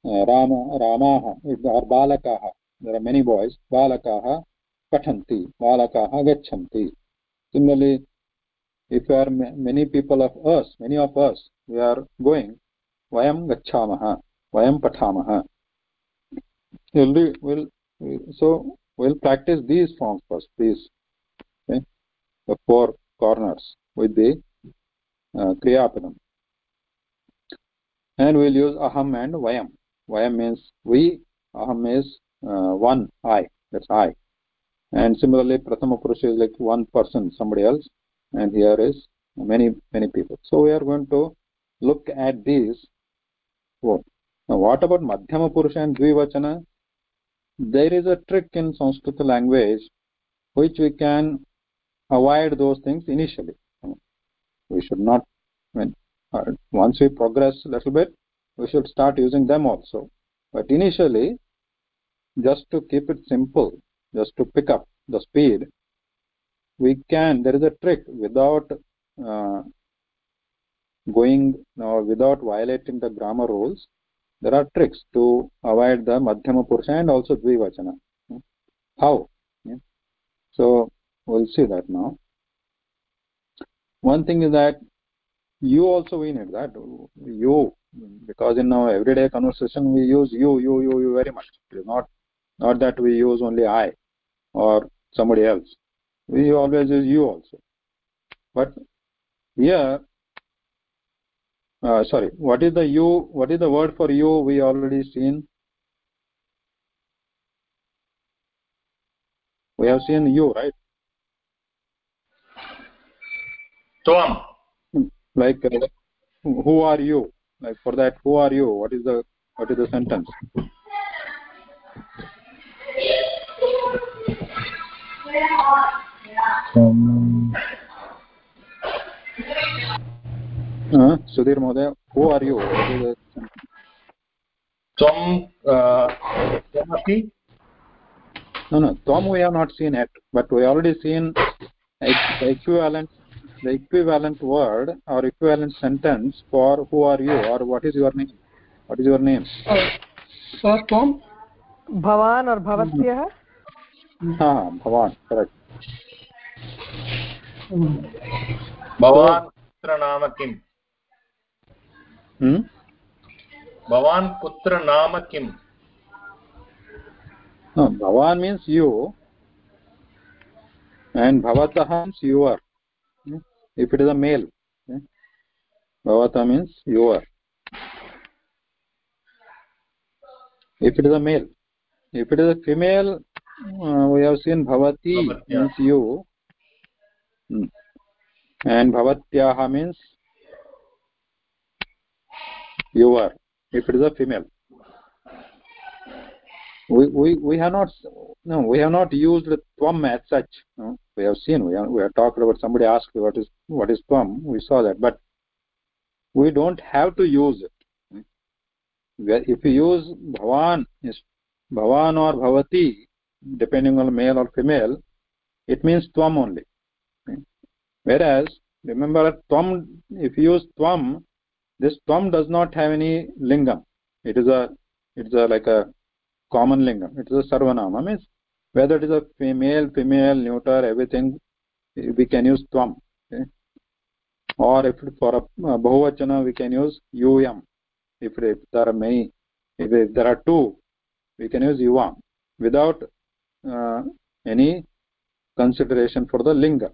uh, rama ramaha or balakaha there are many boys balakaha pathanti balakaha gachanti similarly if there are many people of us many of us we are going vayam gacchamaha vayam pathamaha we'll, we'll so we'll practice these forms first these okay the four corners with the uh, kriyapadam and we'll use aham and vayam. Vayam means we aham is uh, one i that's i. And similarly prathama purusha is like one person somebody else. And here is many many people. So we are going to look at these four now what about madhyama purusha and dvivachana? There is a trick in sanskrit language which we can avoid those things initially. We should not when uh, once we progress a little bit we should start using them also. But initially just to keep it simple just to pick up the speed we can there is a trick without uh, going or without violating the grammar rules there are tricks to avoid the madhyama purusha and also dvivachana. How? So we'll see that now. One thing is that you also we need that. You because in our everyday conversation we use you you you you very much. It is not not that we use only i or somebody else. We always use you also. But here uh, sorry what is the you what is the word for you we already seen? We have seen you right? Tvam like uh, who are you? Like for that who are you? What is the what is the sentence? Uh, sudhir mohoday who are you tvam uh, no no tvam we have not seen yet but we already seen the equivalent the equivalent word or equivalent sentence for who are you or what is your name what is your name Uh, sir, Tom, भवान् और भवत्यः ha bhavan correct भवान् नाम किम् hmm भवान् पुत्र नाम किम्? भवान् मीन्स् यु एण्ड् भवतः means your if it is a male भवतः means your if it is a male if it is a female seen भवती मीन्स् यु एण्ड् भवत्याः. Means your if it is a female. We we we have not no we have not used tvam as such no? we have seen we have, we have talked about somebody asked what is what is tvam we saw that but we don't have to use it. If you use bhavan is bhavan or bhavati depending on male or female it means tvam only. Whereas remember tvam if you use tvam this tvam does not have any lingam. It is a it's a like a common lingam. It is a sarvanama. Means whether it is a female female neuter everything we can use tvam okay? or if for a bahuvachana we can use um if, there are many if, if there are two we can use yuvam without uh, any consideration for the linga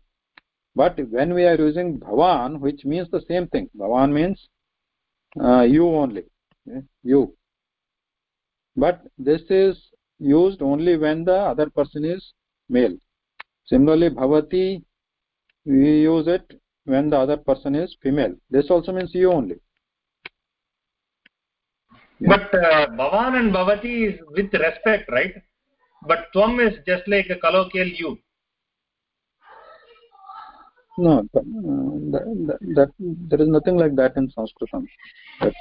but when we are using bhavan which means the same thing. Bhavan means you only. You. But this is used only when the other person is male. Similarly bhavati we use it when the other person is female. This also means you only. But uh, bhavan and bhavati is with respect right? But tvam is just like a colloquial you no that, that, there is nothing like that in sanskritam. That,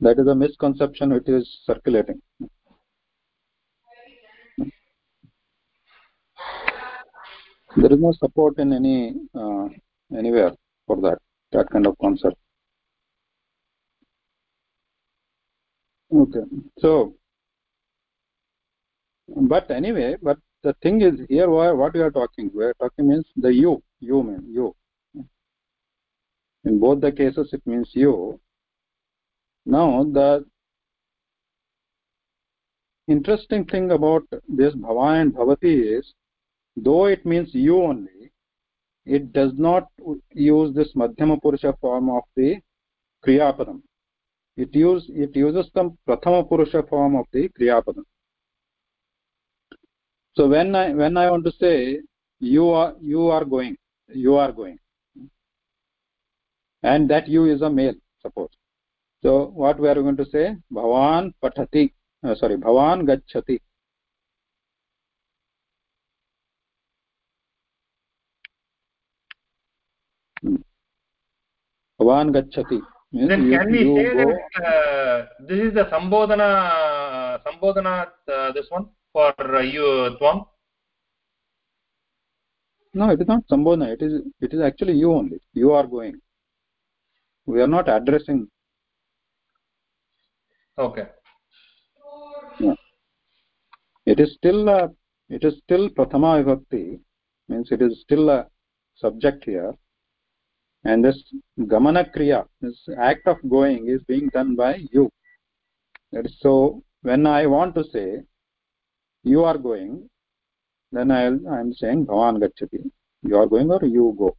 that is a misconception which is circulating. There is no support in any uh, anywhere for that that kind of concept. Okay so but anyway but the thing is here wha- what we are talking we are talking means the you you mean you in both the cases it means you now the interesting thing about this bhava and bhavati is though it means you only it does not use this madhyama purusha form of the kriyapadam it use it uses the prathama purusha form of the kriyapadam so when i when i want to say you are you are going you are going and that you is a male suppose. So what we are going to say bhavan pathati uh, sorry bhavan gachati bhavan gachati means then you, can we you say go, that uh, this is the sambodhana sambodhana uh, this one for uh, you tvam no it is not sambodhana. It is it is actually you only. You are going. We are not addressing. Okay. Yeah. it is still a, it is still prathama vibhakti means it is still a subject here. And this gamana kriya this act of going is being done by you. That is so when i want to say you are going then i i am saying bhavan gachati you are going or you go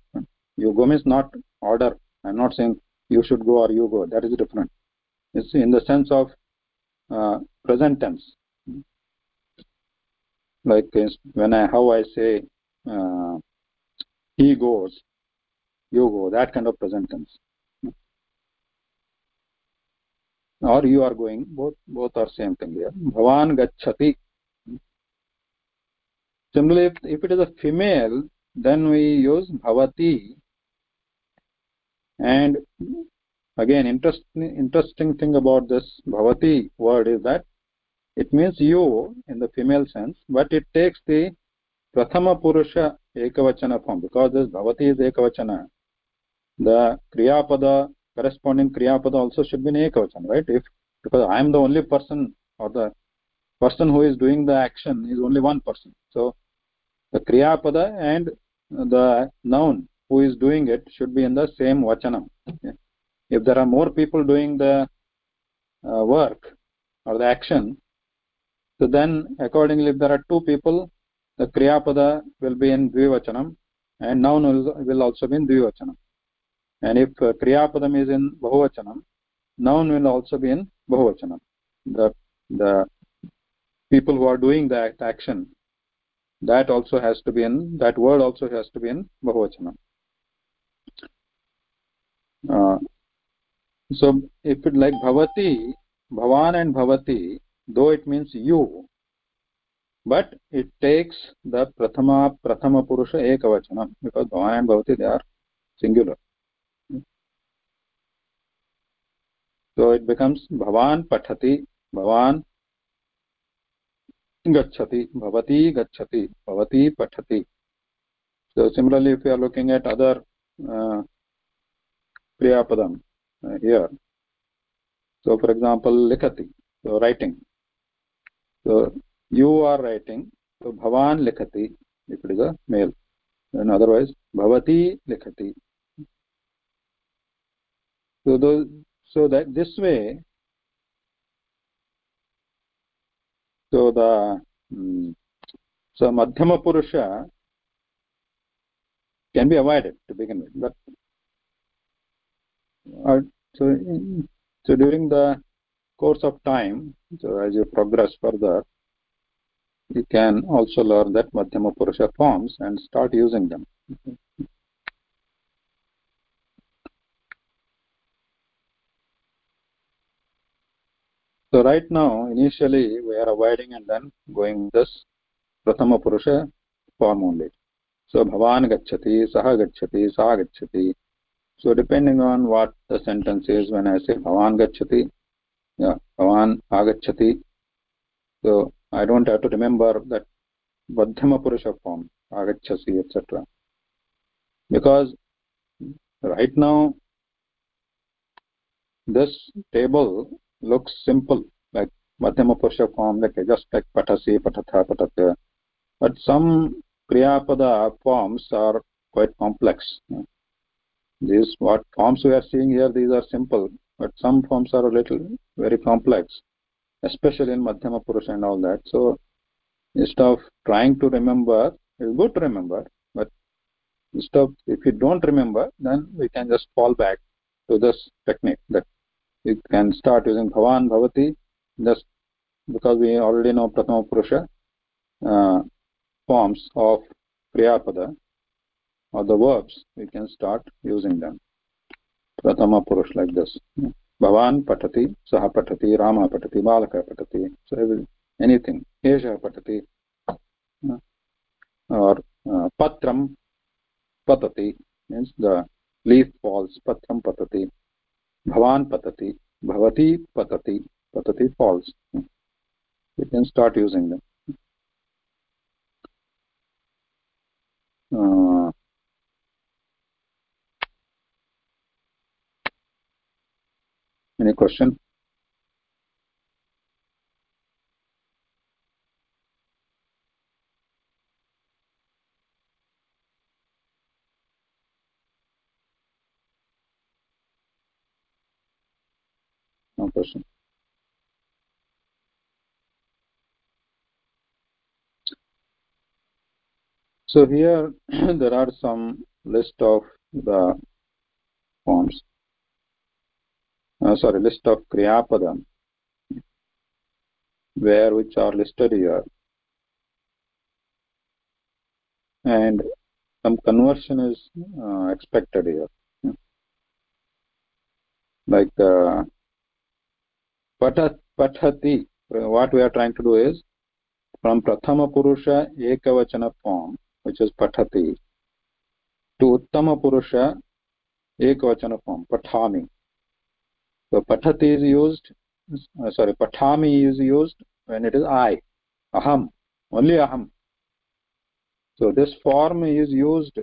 you go means not order i am not saying you should go or you go that is different it's in the sense of uh, present tense like when I how I say uh, he goes, you go, that kind of present tense. Or you are going, both both are same thing here. Bhavan gachati. Similarly, if, it is a female, then we use bhavati. And again, interesting interesting thing about this bhavati word is that it means you in the female sense, but it takes the prathama purusha ekavachana form because this bhavati is ekavachana. The kriyapada corresponding kriyapada also should be in ekavachana right? If because i am the only person or the person who is doing the action is only one person. So the kriyapada and the noun who is doing it should be in the same vachanam. Okay? if there are more people doing the uh, work or the action so then accordingly if there are two people the kriyapada will be in dvivachanam and noun will, also be in dvivachanam. And if uh, kriyapadam is in bahuvachanam noun will also be in bahuvachanam. The the people who are doing that action that also has to be in that word also has to be in bahuvachanam uh, so if it like bhavati bhavan and bhavati though it means you but it takes the prathama prathama purusha ekavachanam because bhavan and bhavati they are singular so it becomes bhavan pathati bhavan gachati bhavati gachati bhavati pathati so similarly if you are looking at other uh, kriyapadam uh, here so for example likhati so writing so you are writing so bhavan likhati if it is a male and otherwise bhavati likhati so those so that this way so the um, so madhyama purusha can be avoided to begin with but uh, so so during the course of time so as you progress further you can also learn that madhyama purusha forms and start using them so right now initially we are avoiding and then going this prathama purusha form only so bhavan gachati saha gachati sa gachati so depending on what the sentence is when i say bhavan gachati yeah bhavan agachati so i don't have to remember that madhyama purusha form agachasi etc because right now this table looks simple like madhyama purusha form like just like patasi patatha patate but some kriyapada forms are quite complex. These what forms we are seeing here these are simple but some forms are a little very complex especially in madhyama purusha and all that. So instead of trying to remember it's good to remember but instead of if you don't remember then we can just fall back to this technique that you can start using bhavan bhavati just because we already know prathama purusha uh, forms of kriyapada or the verbs we can start using them prathama purush like this bhavan patati saha patati rama patati balaka patati so every, anything esha patati uh, or uh, patram patati means the leaf falls patram patati bhavan patati bhavati patati patati falls you can start using them. Uh, any question no question so here there are some list of the forms. Uh, sorry list of kriyapada where which are listed here. And some conversion is uh, expected here. Like uh, patat pathati. What we are trying to do is from prathama purusha ekavachana form which is pathati to uttama purusha ekavachana form pathami so pathati is used uh, sorry pathami is used when it is i aham only aham so this form is used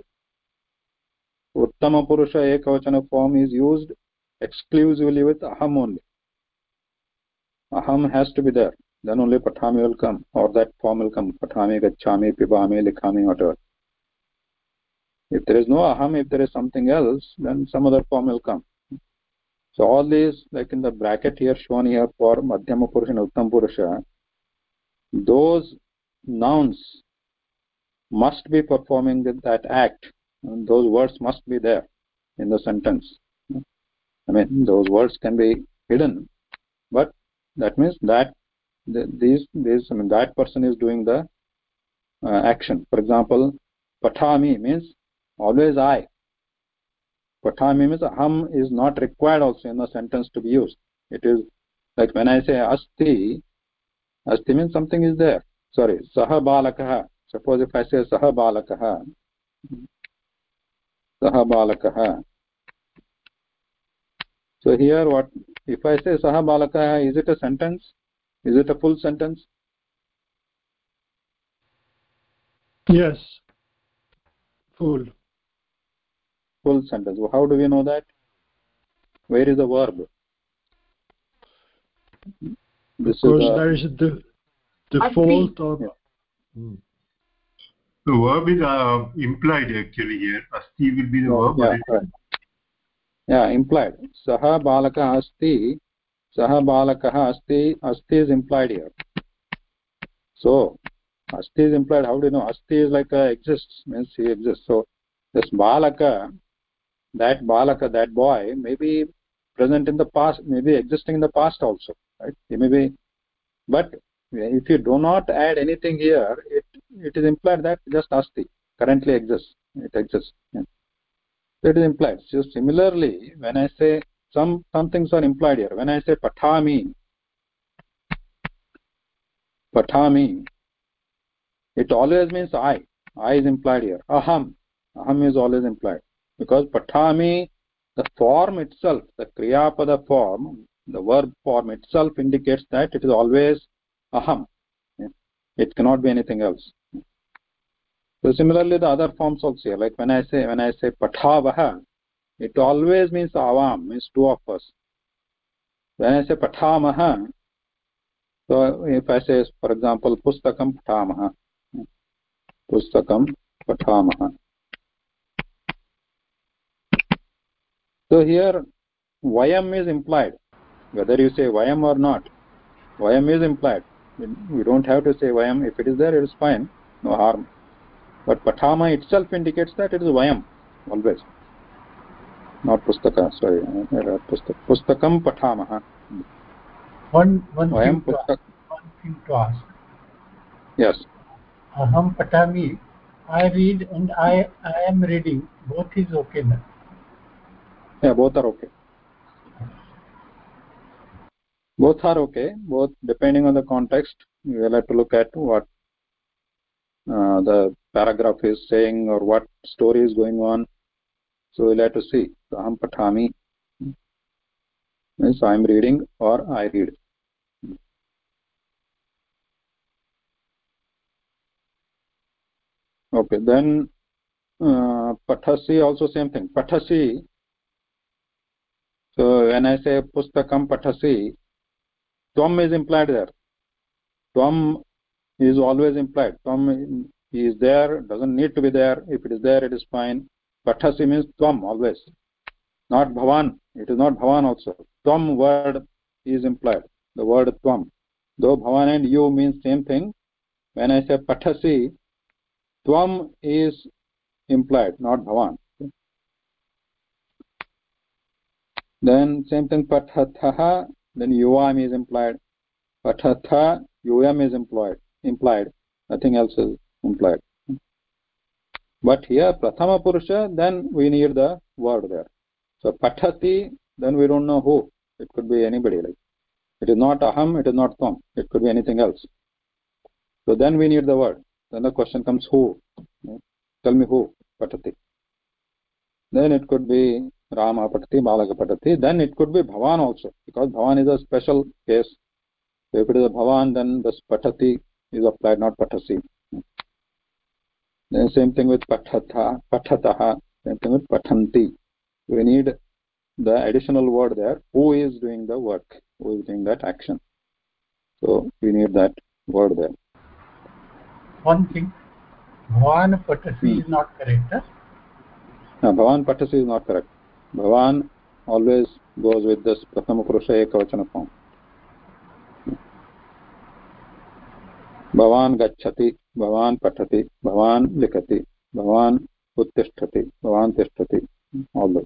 uttama purusha ekavachana form is used exclusively with aham only aham has to be there then only pathami will come or that form will come pathami gachami pibami likhami whatever. If there is no aham if there is something else then some other form will come so all these like in the bracket here shown here for madhyama purusha and uttam purusha those nouns must be performing that act. And those words must be there in the sentence. I mean those words can be hidden. But that means that these these I mean that person is doing the uh, action. For example patami means always i. Patami means aham is not required also in the sentence to be used. It is like when i say asti asti means something is there. Sorry saha balakah. Suppose if i say saha balakah. Saha balakah. So here what if i say saha balakah is it a sentence is it a full sentence? Yes. Full. Full sentence. Well, how do we know that? Where is the verb? This because is a, there is the default of yeah. hmm. the verb is uh, implied actually here. Asti will be the oh, verb. yeah, right. yeah implied. Saha balakah asti सः बालकः अस्ति अस्ति is implied here so asti is implied how do you know asti is like uh, exists means he exists so this balaka that balaka that boy may be present in the past may be existing in the past also right he may be but if you do not add anything here it it is implied that just asti currently exists it exists yeah. so it is implied so similarly when i say some some things are implied here. When i say pathami pathami it always means i. I is implied here. Aham. Aham is always implied. Because pathami the form itself the kriya pada form the verb form itself indicates that it is always aham. It cannot be anything else. So similarly the other forms also like when i say when i say pathavah it always means avam means two of us. When i say pathamah so if i say for example pustakam pathamah pustakam pathamah. So here vayam is implied. Whether you say vayam or not vayam is implied. We don't have to say vayam. If it is there it is fine. No harm. But pathama itself indicates that it is vayam always not pustaka sorry pustak pustakam pathamah. One one thing, to ask, one thing to ask. Yes. Aham patami i read and i i am reading both is okay na? Yeah both are okay. Both are okay both depending on the context we will have to look at what uh, the paragraph is saying or what story is going on so we'll have to see so aham pathami means i am reading or i read okay then uh, pathasi also same thing pathasi so when i say pustakam pathasi tvam is implied there tvam is always implied tvam is there doesn't need to be there if it is there it is fine pathasi means tvam always not bhavan it is not bhavan also tvam word is implied the word tvam though bhavan and you means same thing when i say pathasi tvam is implied not bhavan then same thing pathathah then yuvam is implied pathatha yuyam is implied implied nothing else is implied but here prathama purusha then we need the word there. So patati then we don't know who. It could be anybody like it is not aham it is not tvam it could be anything else. So then we need the word. Then the question comes who? Hmm? Tell me who patati then it could be rama patati balaka patati then it could be bhavan also because bhavan is a special case. So if it is a bhavan then this patati is applied not patasi same thing with pathatha pathatah same thing with pathanti. We need the additional word there who is doing the work who is doing that action. So we need that word there. One thing bhavan patasi hmm. is not correct huh? no bhavan patasi is not correct. Bhavan always goes with this prathama purusha ekavachana form भवान गच्छति, भवान पठति, भवान लिखति, भवान उत्तिष्ठति, भवान तिष्ठति all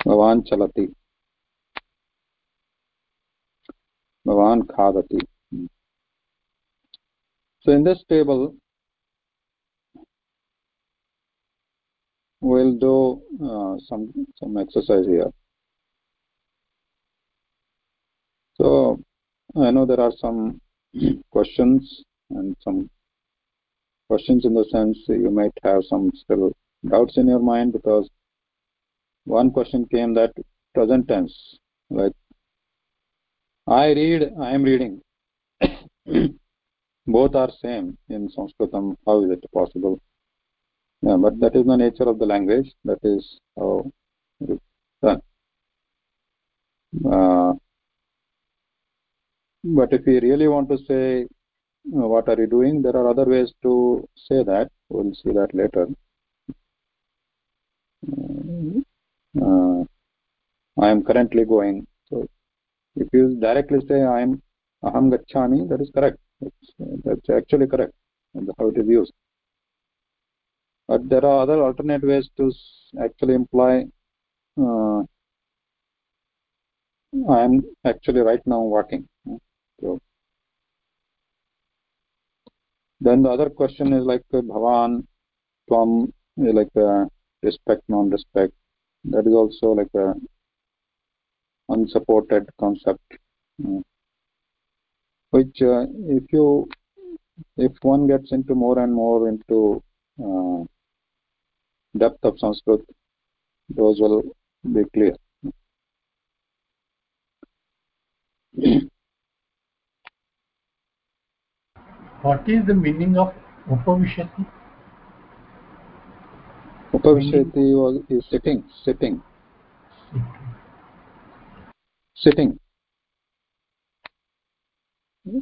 भवान चलति, भवान खादति। So in this table will do some some exercise here so I know there are some questions and some questions in the sense you might have some still doubts in your mind because one question came that present tense like i read i am reading. Both are same in sanskritam. How is it possible? Yeah but that is the nature of the language. That is how it is done. Uh, but if we really want to say what are you doing there are other ways to say that. We'll see that later. Uh, i am currently going. So if you directly say i am aham that is correct. That's, that's actually correct. And how it is used. But there are other alternate ways to actually imply uh, i am actually right now walking then the other question is like uh, bhavan tvam like uh, respect non respect that is also like a unsupported concept. Uh, which uh, if you if one gets into more and more into uh, depth of sanskrit those will be clear what is the meaning of upavishati? Upavishati was is sitting sitting. Sitting.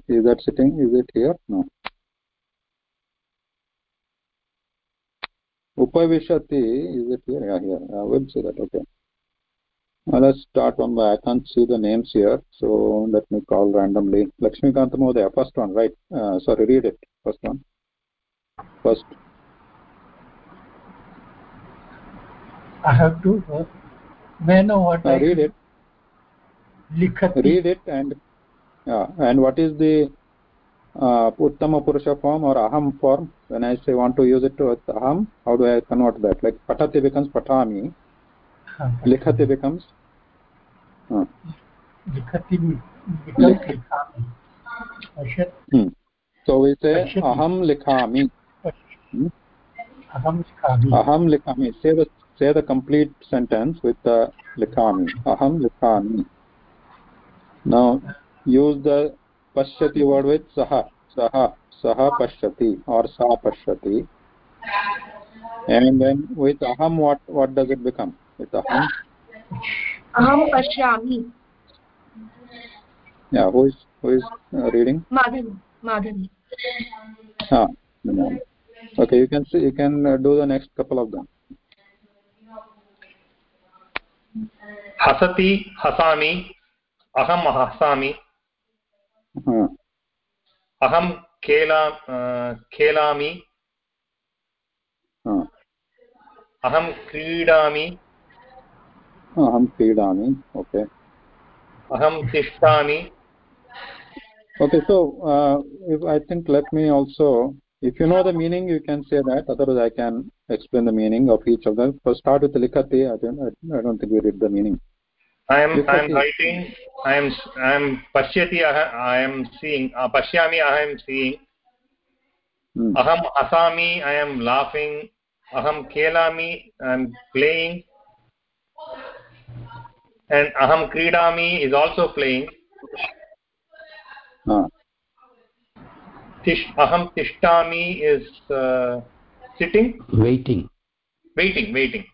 Is that sitting? Is it here? No. Upavishati is it here? Yeah here. I will say that okay let's start one by i can't see the names here so let me call randomly. Lakshmi kant mahodaya first one right? Uh, sorry read it first one. First. I have to uh, may know what uh, I read it. Likhati? Read it and yeah and what is the uh, uttama purusha form or aham form? When i say want to use it to aham how do i convert that? Like patati becomes patami likhati becomes? Uh. likhati becomes likhami hmm. so we say aham likhami hmm? aham likhami aham likhami say the say the complete sentence with the likhami aham likhami now use the pashyati word with saha. Saha. Saha pashyati or sa pashyati. And then with aham what what does it become aham aham pashyami yeah who is who is uh, reading madhavi madhavi ah okay you can see you can uh, do the next couple of them हसति हसामि अहं हसामि अहं खेला खेलामि अहं क्रीडामि अहं क्रीडामि ओके अहं तिष्ठामि okay so uh, if i think let me also if you know the meaning you can say that otherwise i can explain the meaning of each of them first start with likati i don't i don't think we read the meaning i am i am Likati. writing i am i am pashyati i am seeing uh, pashyami i am seeing Hmm. aham asami i am laughing aham kelami i am playing and aham kridami is also playing. Ah. tish aham tishtami is uh, sitting. Waiting. Waiting waiting.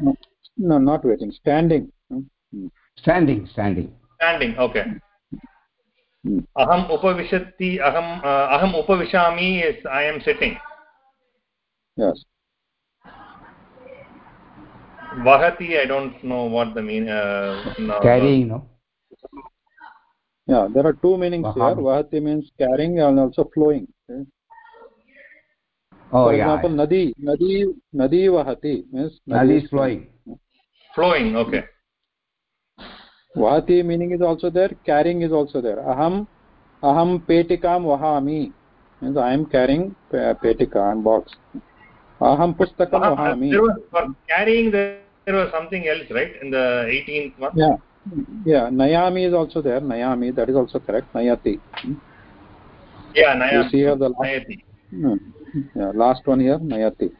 No, no not waiting. Standing. Hmm. standing standing. Standing okay. Hmm. aham upavishati aham uh, aham upavishami is i am sitting. Yes vahati i don't know what the mean uh, no, carrying no? Yeah there are two meanings Vahami. here vahati means carrying and also flowing okay? oh for yeah example nadi nadi nadi vahati means nadi is flowing. Flowing okay. Vahati meaning is also there carrying is also there. Aham aham petikam vahami. Means i am carrying pe- petika and box aham pustakam Aham, vahami there was for carrying there, there was something else right in the 18th one? Yeah. Yeah nayami is also there nayami that is also correct nayati. Hmm. yeah you nayam see here the last, nayati. Hmm. yeah, last one here nayati.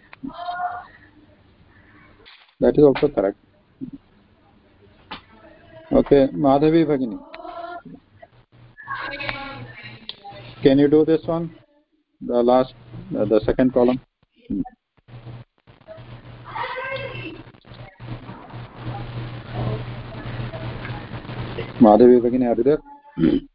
That is also correct. Okay madhavi bhagini. Can you do this one? The last uh, the second column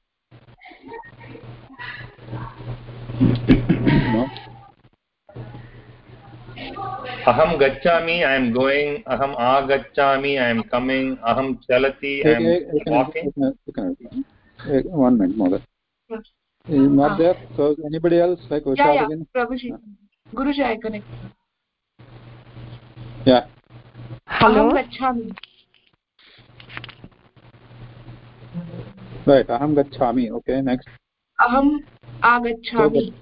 am coming aham chalati i am Okay, you can- walking you can- you can- eh, one minute mother is not Ah. there so anybody else like Yeah, Usha yeah, Bhagini? Prabhuji. Guruji, I connect. yeah hello Aham gachhami. Right aham gachhami okay next. Aham agachhami.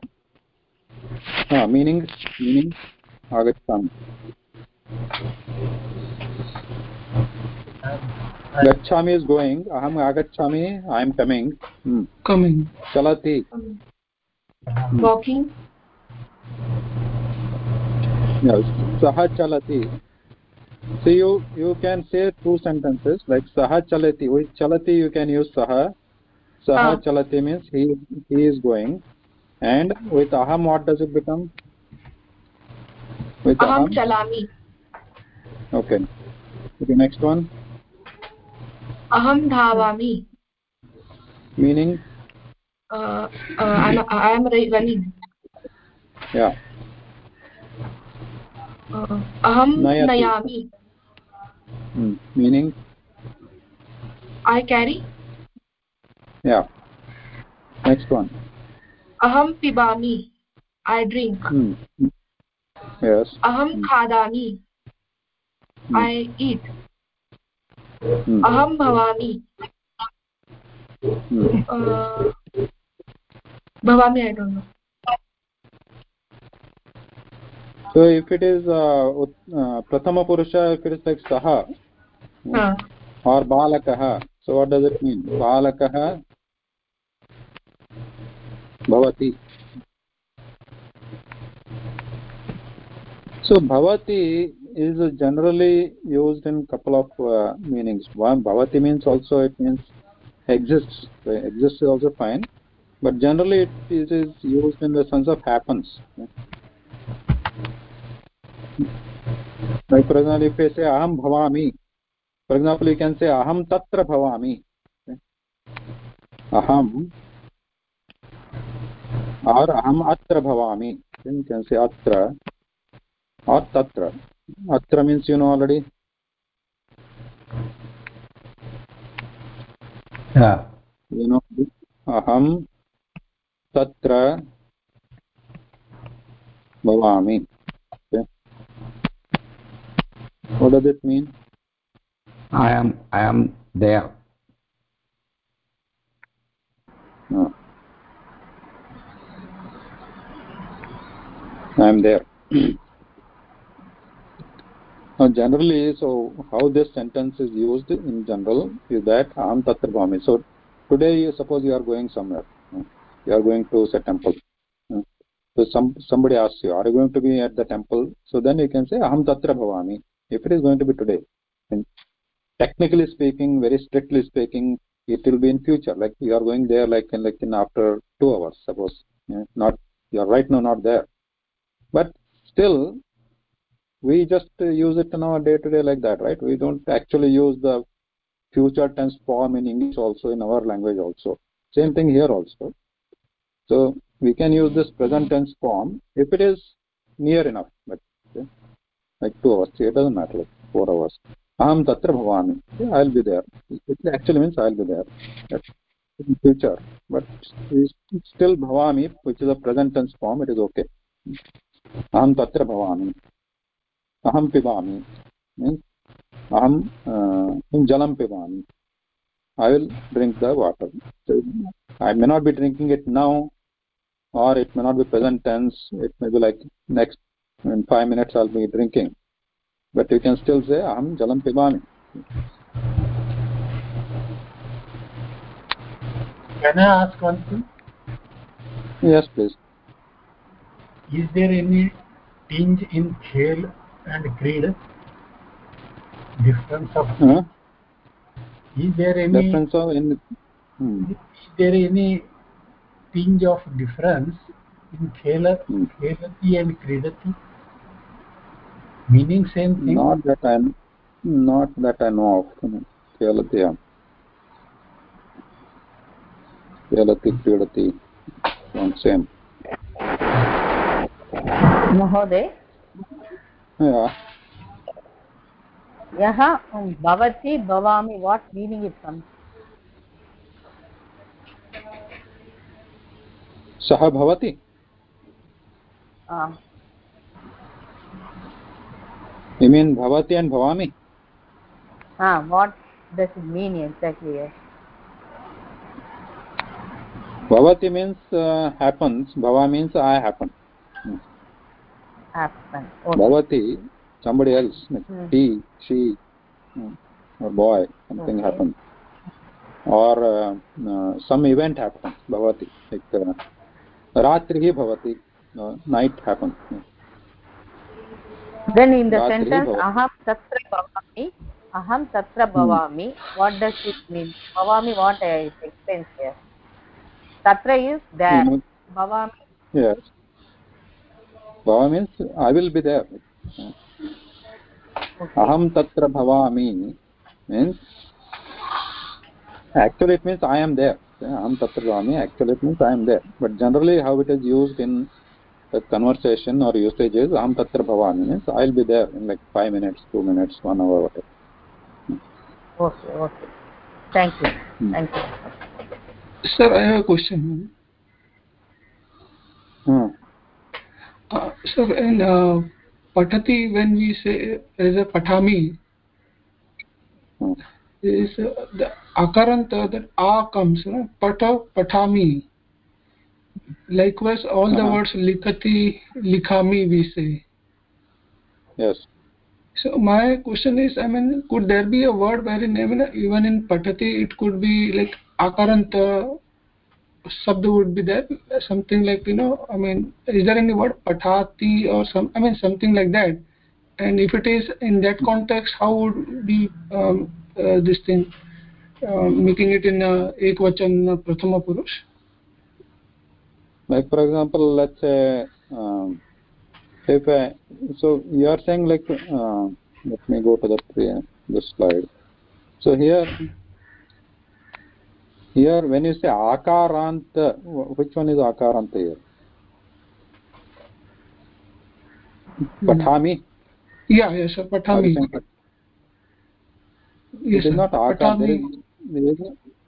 ah meaning meaning agachhami gachhami is going aham agachhami i am coming. Hmm. coming. Chalati Walking. yes. Saha chalati so you you can say two sentences like saha chalati with chalati you can use saha. Saha Ah. chalati means he he is going. And with aham what does it become? With Aham aham. chalami. okay. The next one. Aham dhavami. meaning? Uh, uh, I am running. yeah. Uh, aham Hmm. meaning I carry. yeah next one Aham pibami. I drink. hmm. yes Aham khadami. I eat. hmm. Aham bhavami. Hmm. Uh, bhavami, I don't know. So if it is uh, ut- uh, prathama purusha if it is like saha Huh. or balakah so what does it mean? Balakah bhavati. So bhavati is generally used in couple of uh, meanings. One bhavati means also it means exists. Exists is also fine but generally it is used in the sense of happens like for example if I say aham bhavami for example you can say aham tatra bhavami Okay. aham or aham atra bhavami then you can say atra or tatra atra means you know already yeah you know aham tatra bhavami okay what does it mean? I am i am there. Ah. No. i am there. Now generally so how this sentence is used in general is that aham tatra bhavami so today you suppose you are going somewhere you are going to a temple so some somebody asks you are you going to be at the temple? So then you can say aham tatra bhavami if it is going to be today and technically speaking very strictly speaking it will be in future. Like you are going there like in like in after 2 hours suppose. Not you are right now not there. But still we just use it in our day to day like that right? We don't actually use the future tense form in english also in our language also. Same thing here also. So we can use this present tense form if it is near enough but okay? like 2 hours it doesn't matter like 4 hours. Aham tatra bhavami i'll be there. It actually means i'll be there. That's in future. But still bhavami which is a present tense form it is okay. Aham tatra bhavami aham pibami means aham uh, jalam pibami i will drink the water. So i may not be drinking it now or it may not be present tense. It may be like next in 5 minutes i'll be drinking but you can still say aham jalam pibami can i ask one thing yes please is there any tinge in khel and creed difference of huh? is there any difference of in hmm. is there any tinge of difference in khela hmm. khelati and kridati meaning same thing not that i not that i know of khelati yeah. khelati kridati one same महोदय yeah यः भवति भवामि what meaning it comes सः भवति you mean bhavati and bhavami ah what does it mean exactly yes bhavati means uh, happens bhava means i happen happen okay. bhavati somebody else like hmm. he she or boy something okay. happens or uh, uh, some event happens bhavati like uh, ratrihi bhavati uh, night happens then in the sentence aham tatra bhavami aham tatra bhavami hmm. what does it mean bhavami what i explain here tatra is there hmm. bhavami yes bhava means i will be there okay. aham tatra bhavami means actually it means i am there aham tatra bhavami actually it means i am there but generally how it is used in the conversation or usage is aham tatra bhavami means i'll be there in like 5 minutes 2 minutes 1 hour whatever okay okay thank you hmm. thank you sir i have a question hmm. uh, sir in uh, patati when we say as a patami hmm. is uh, the akaranta that a comes no? pata patami likewise all uh -huh. the words likati likhami we say yes so my question is i mean could there be a word wherein I mean, even in patati it could be like akaranta shabd would be there something like you know i mean is there any word patati or some i mean something like that and if it is in that context how would be um, uh, this thing uh, making it in uh, ekvachan prathama purush like for example let's say um, if I, so you are saying like uh, let me go to the this slide. So here here when you say akarant which one is akarant here? Pathami yeah yes sir pathami yes, it is not akar there is, there is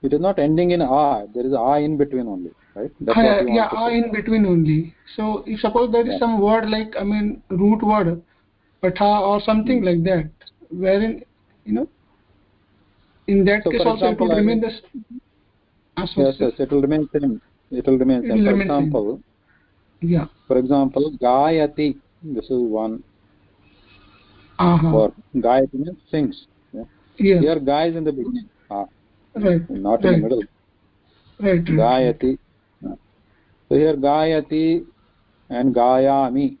it is not ending in a there is a in between only right uh, yeah a in between only so if suppose there is yeah. some word like i mean root word patha or something mm. like that wherein you know in that so case also example, it will remain this yes yes it will remain same it will remain same will for remain example same. yeah for example gayati this is one uh -huh. or gayati means sings yeah, yeah. here guy is in the beginning ah, right not right. in the middle right, right gayati so here gayati and gayami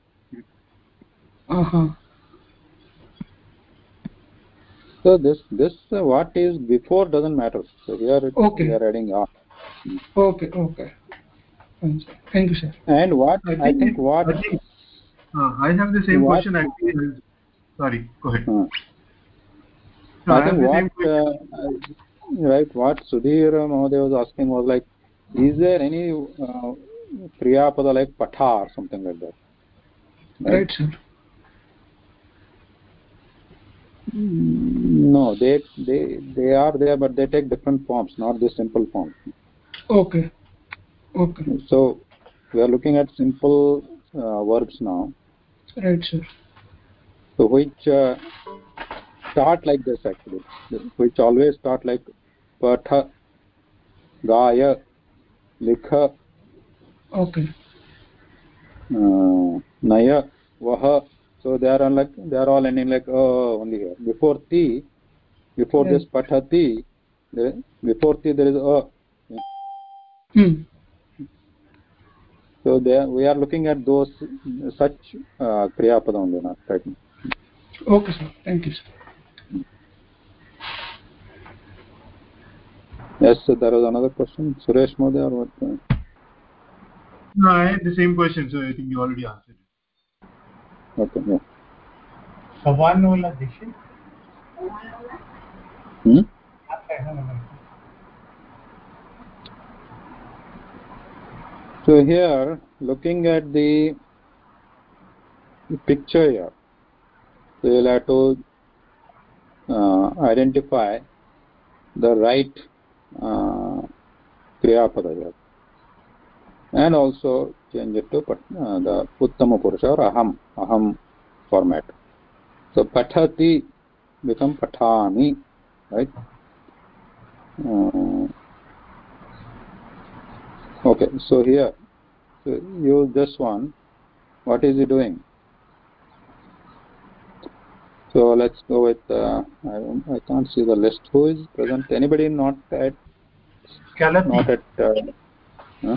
uh -huh. so this this uh, what is before doesn't matter. So here it, okay. we are adding ah okay okay. Thank you. Sir. And what i think, I think what I, think, uh, I have the same what, question actually sorry go ahead. Uh, no, I, I think what uh, right what sudhir Mahodaya was asking was like is there any uh, kriya pada like patha or something like that. Right, right sir. No they they they are there but they take different forms not the simple form. Okay. Okay. So we are looking at simple uh, verbs now. Right sir. So which uh, start like this actually. Which always start like patha gaya likha okay. Uh, naya vaha so they are like they are all ending like uh, only here. Before ti before this pathati before ti there is a hmm. so there we are looking at those such uh, kriya pada only not right okay sir. Thank you sir. Yes there was another question. Suresh mode or what no, I had the same question, so I think you already answered it. Okay, yeah. Savanola Dishi? Hmm? So here, looking at the picture here, so you'll have to uh, identify the right uh, kriyapada here and also change it to uh, the uttama purusha or aham aham format. So pathati become pathami right? Uh, okay so here so use this one. What is he doing? So let's go with uh, I, I can't see the list. Who is present? Anybody not at not at uh, huh?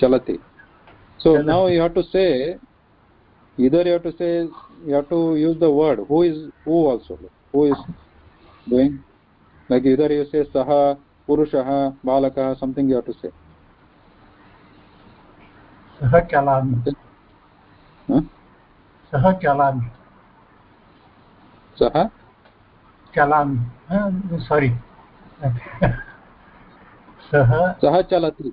Chalati so chalati. now you have to say either you have to say you have to use the word who is who also who is doing like either you say saha purushah balakah something you have to say saha सः चलामि सः चलामि सः चलामि सोरि सः सः चलति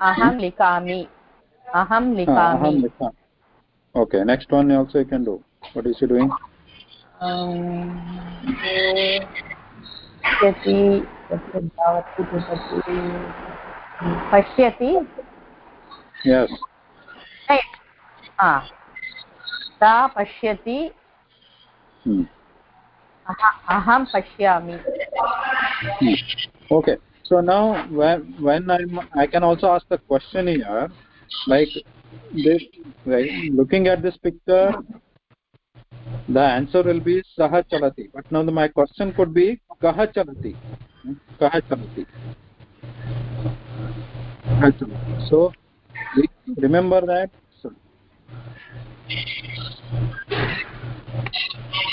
अहं लिखामि अहं लिखामि okay next one also you can do what is he doing पश्यति yes ah सा पश्यति अहं पश्यामि okay. So now when when i'm i can also ask the question here. Like this right looking at this picture the answer will be saha chalati. But now the, my question could be kaha chalati. Kaha chalati. So remember that so,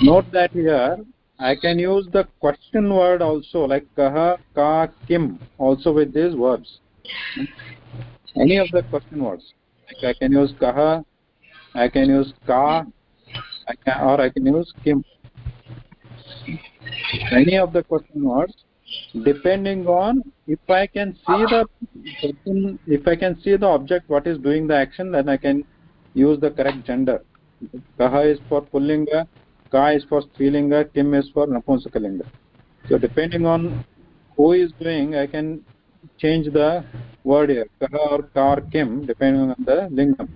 note that here i can use the question word also like kaha ka kim also with these verbs any of the question words. Like i can use kaha i can use ka I can, or i can use kim. Any of the question words depending on if i can see the if i can see the object what is doing the action then i can use the correct gender. Kaha is for pullinga ka is for strilinga kim is for napumsakalinga so depending on who is doing i can change the word here kaha or ka or kim depending on the lingam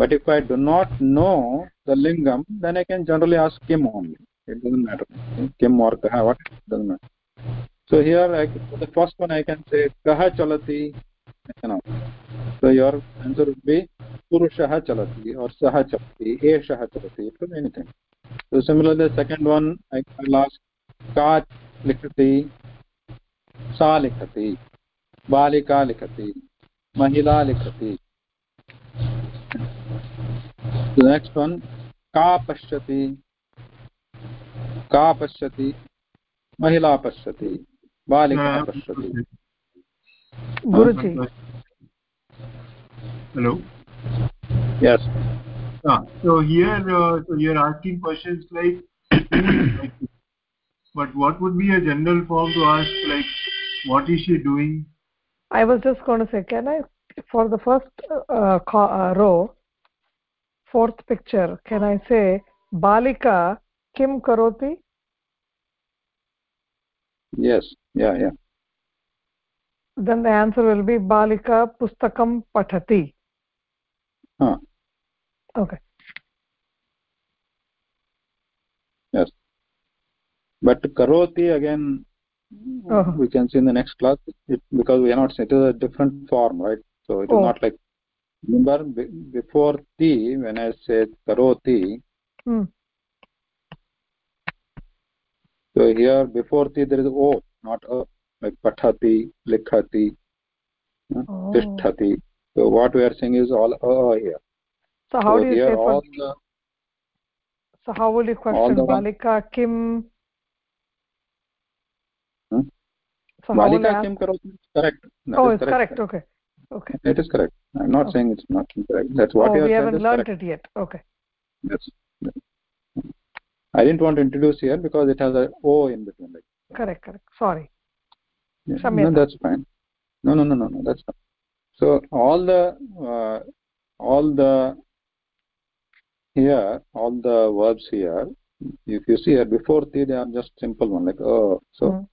but if i do not know the lingam then i can generally ask kim only it doesn't matter kim or kaha what doesn't matter so here I, the first one i can say kaha chalati you know so your answer would be purushah chalati or sah chalati eshah chalati it could be anything. So similarly the second one i will ask ka likhati sa likhati balika likhati mahila likhati the next one ka pashyati ka pashyati mahila pashyati balika pashyati guruji hello yes. Ah, so here uh, so you're asking questions like but what would be a general form to ask like what is she doing? I was just going to say can i for the first uh, uh, row fourth picture can i say balika kim karoti? Yes. Yeah yeah. Then the answer will be balika pustakam pathati but करोति again we can see in the next class it because we not it is a different form right so it is not like remember before ति when I say करोति so here before ति there is O not अ पठति लिखति तिष्ठति so what we are saying is all a here. So how so do you say for the, so how will you question balika kim? Hmm? so balika kim karoti correct. That oh it's correct, correct. Okay. Okay. It is correct. I'm not okay. saying it's not correct. That's what oh, you we have haven't learned correct. it yet. Okay. Yes. I didn't want to introduce here because it has a o in between like correct correct. Sorry. Yeah. no that's fine. No no no no no that's fine so all the uh, all the here all the verbs here if you see here before the they are just simple one like oh so mm.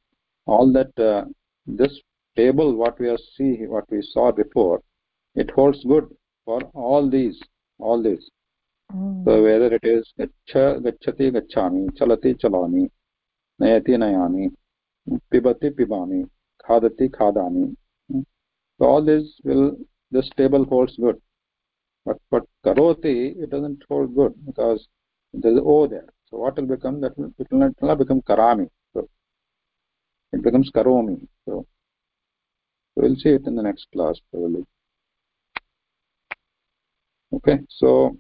all that uh, this table what we are see what we saw before it holds good for all these all these mm. so whether it is gaccha gacchati gacchami chalati chalami nayati nayami pibati pibami khadati khadami so all this will this table holds good. But but karoti it doesn't hold good because there's o there. So what will become that will, it will not, it will not become karami. So it becomes karomi. So we'll see it in the next class probably. Okay so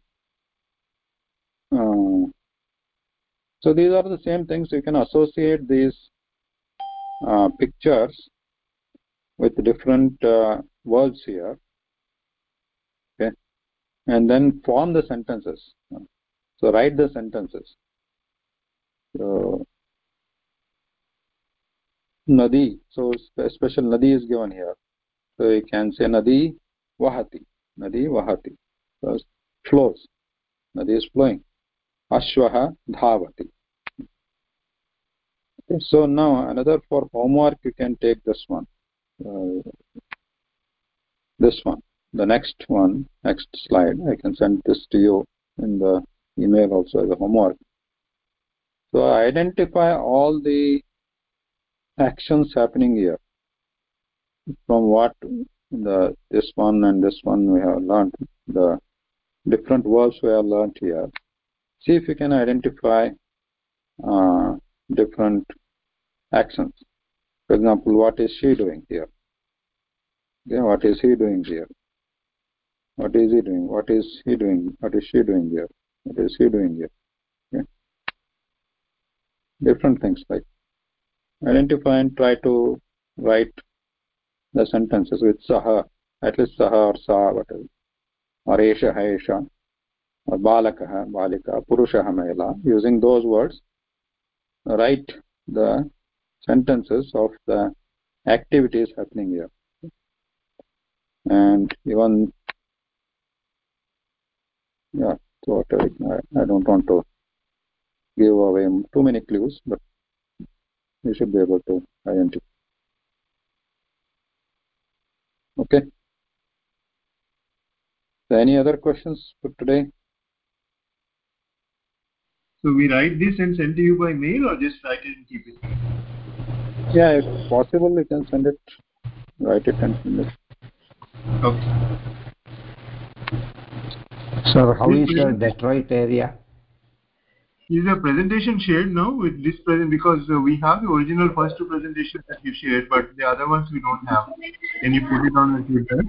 uh, so these are the same things. You can associate these uh, pictures with different uh, words here. Okay. And then form the sentences. So write the sentences. So nadi. So special nadi is given here. So you can say nadi vahati. Nadi vahati. So flows. Nadi is flowing. Ashwah dhavati. Okay, so now another for homework you can take this one this one the next one next slide i can send this to you in the email also as a homework. So identify all the actions happening here. From what the this one and this one we have learned the different verbs we have learned here. See if you can identify uh, different actions for example what is she doing here? Okay, what is he doing here? What is he doing? What is he doing? What is she doing here? What is he doing here? Okay. different things like identify and try to write the sentences with saha at least saha or sa whatever. Or esha esha or balakah balika purushah mahila using those words write the sentences of the activities happening here. And even yeah so I, I don't want to give away too many clues but you should be able to identify. Okay. So any other questions for today? So we write this and send to you by mail or just write it and keep it yeah if possible you can send it. Write it and send it. Okay. Sir how is the detroit area? Is the presentation shared now with this present because uh, we have the original first two presentations that you shared but the other ones we don't have. Can you put it on the computer?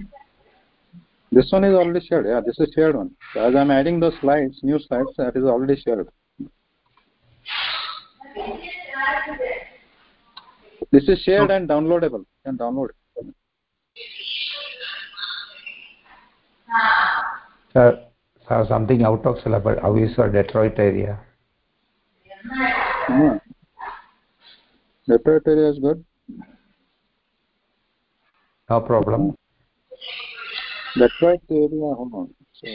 This one is already shared. Yeah this is shared one. So as i'm adding the slides new slides that is already shared this is shared and downloadable. You can download it. Sir, sir something out of syllabus. How is your detroit area? Yeah. detroit area is good. No problem. Detroit area hold on. So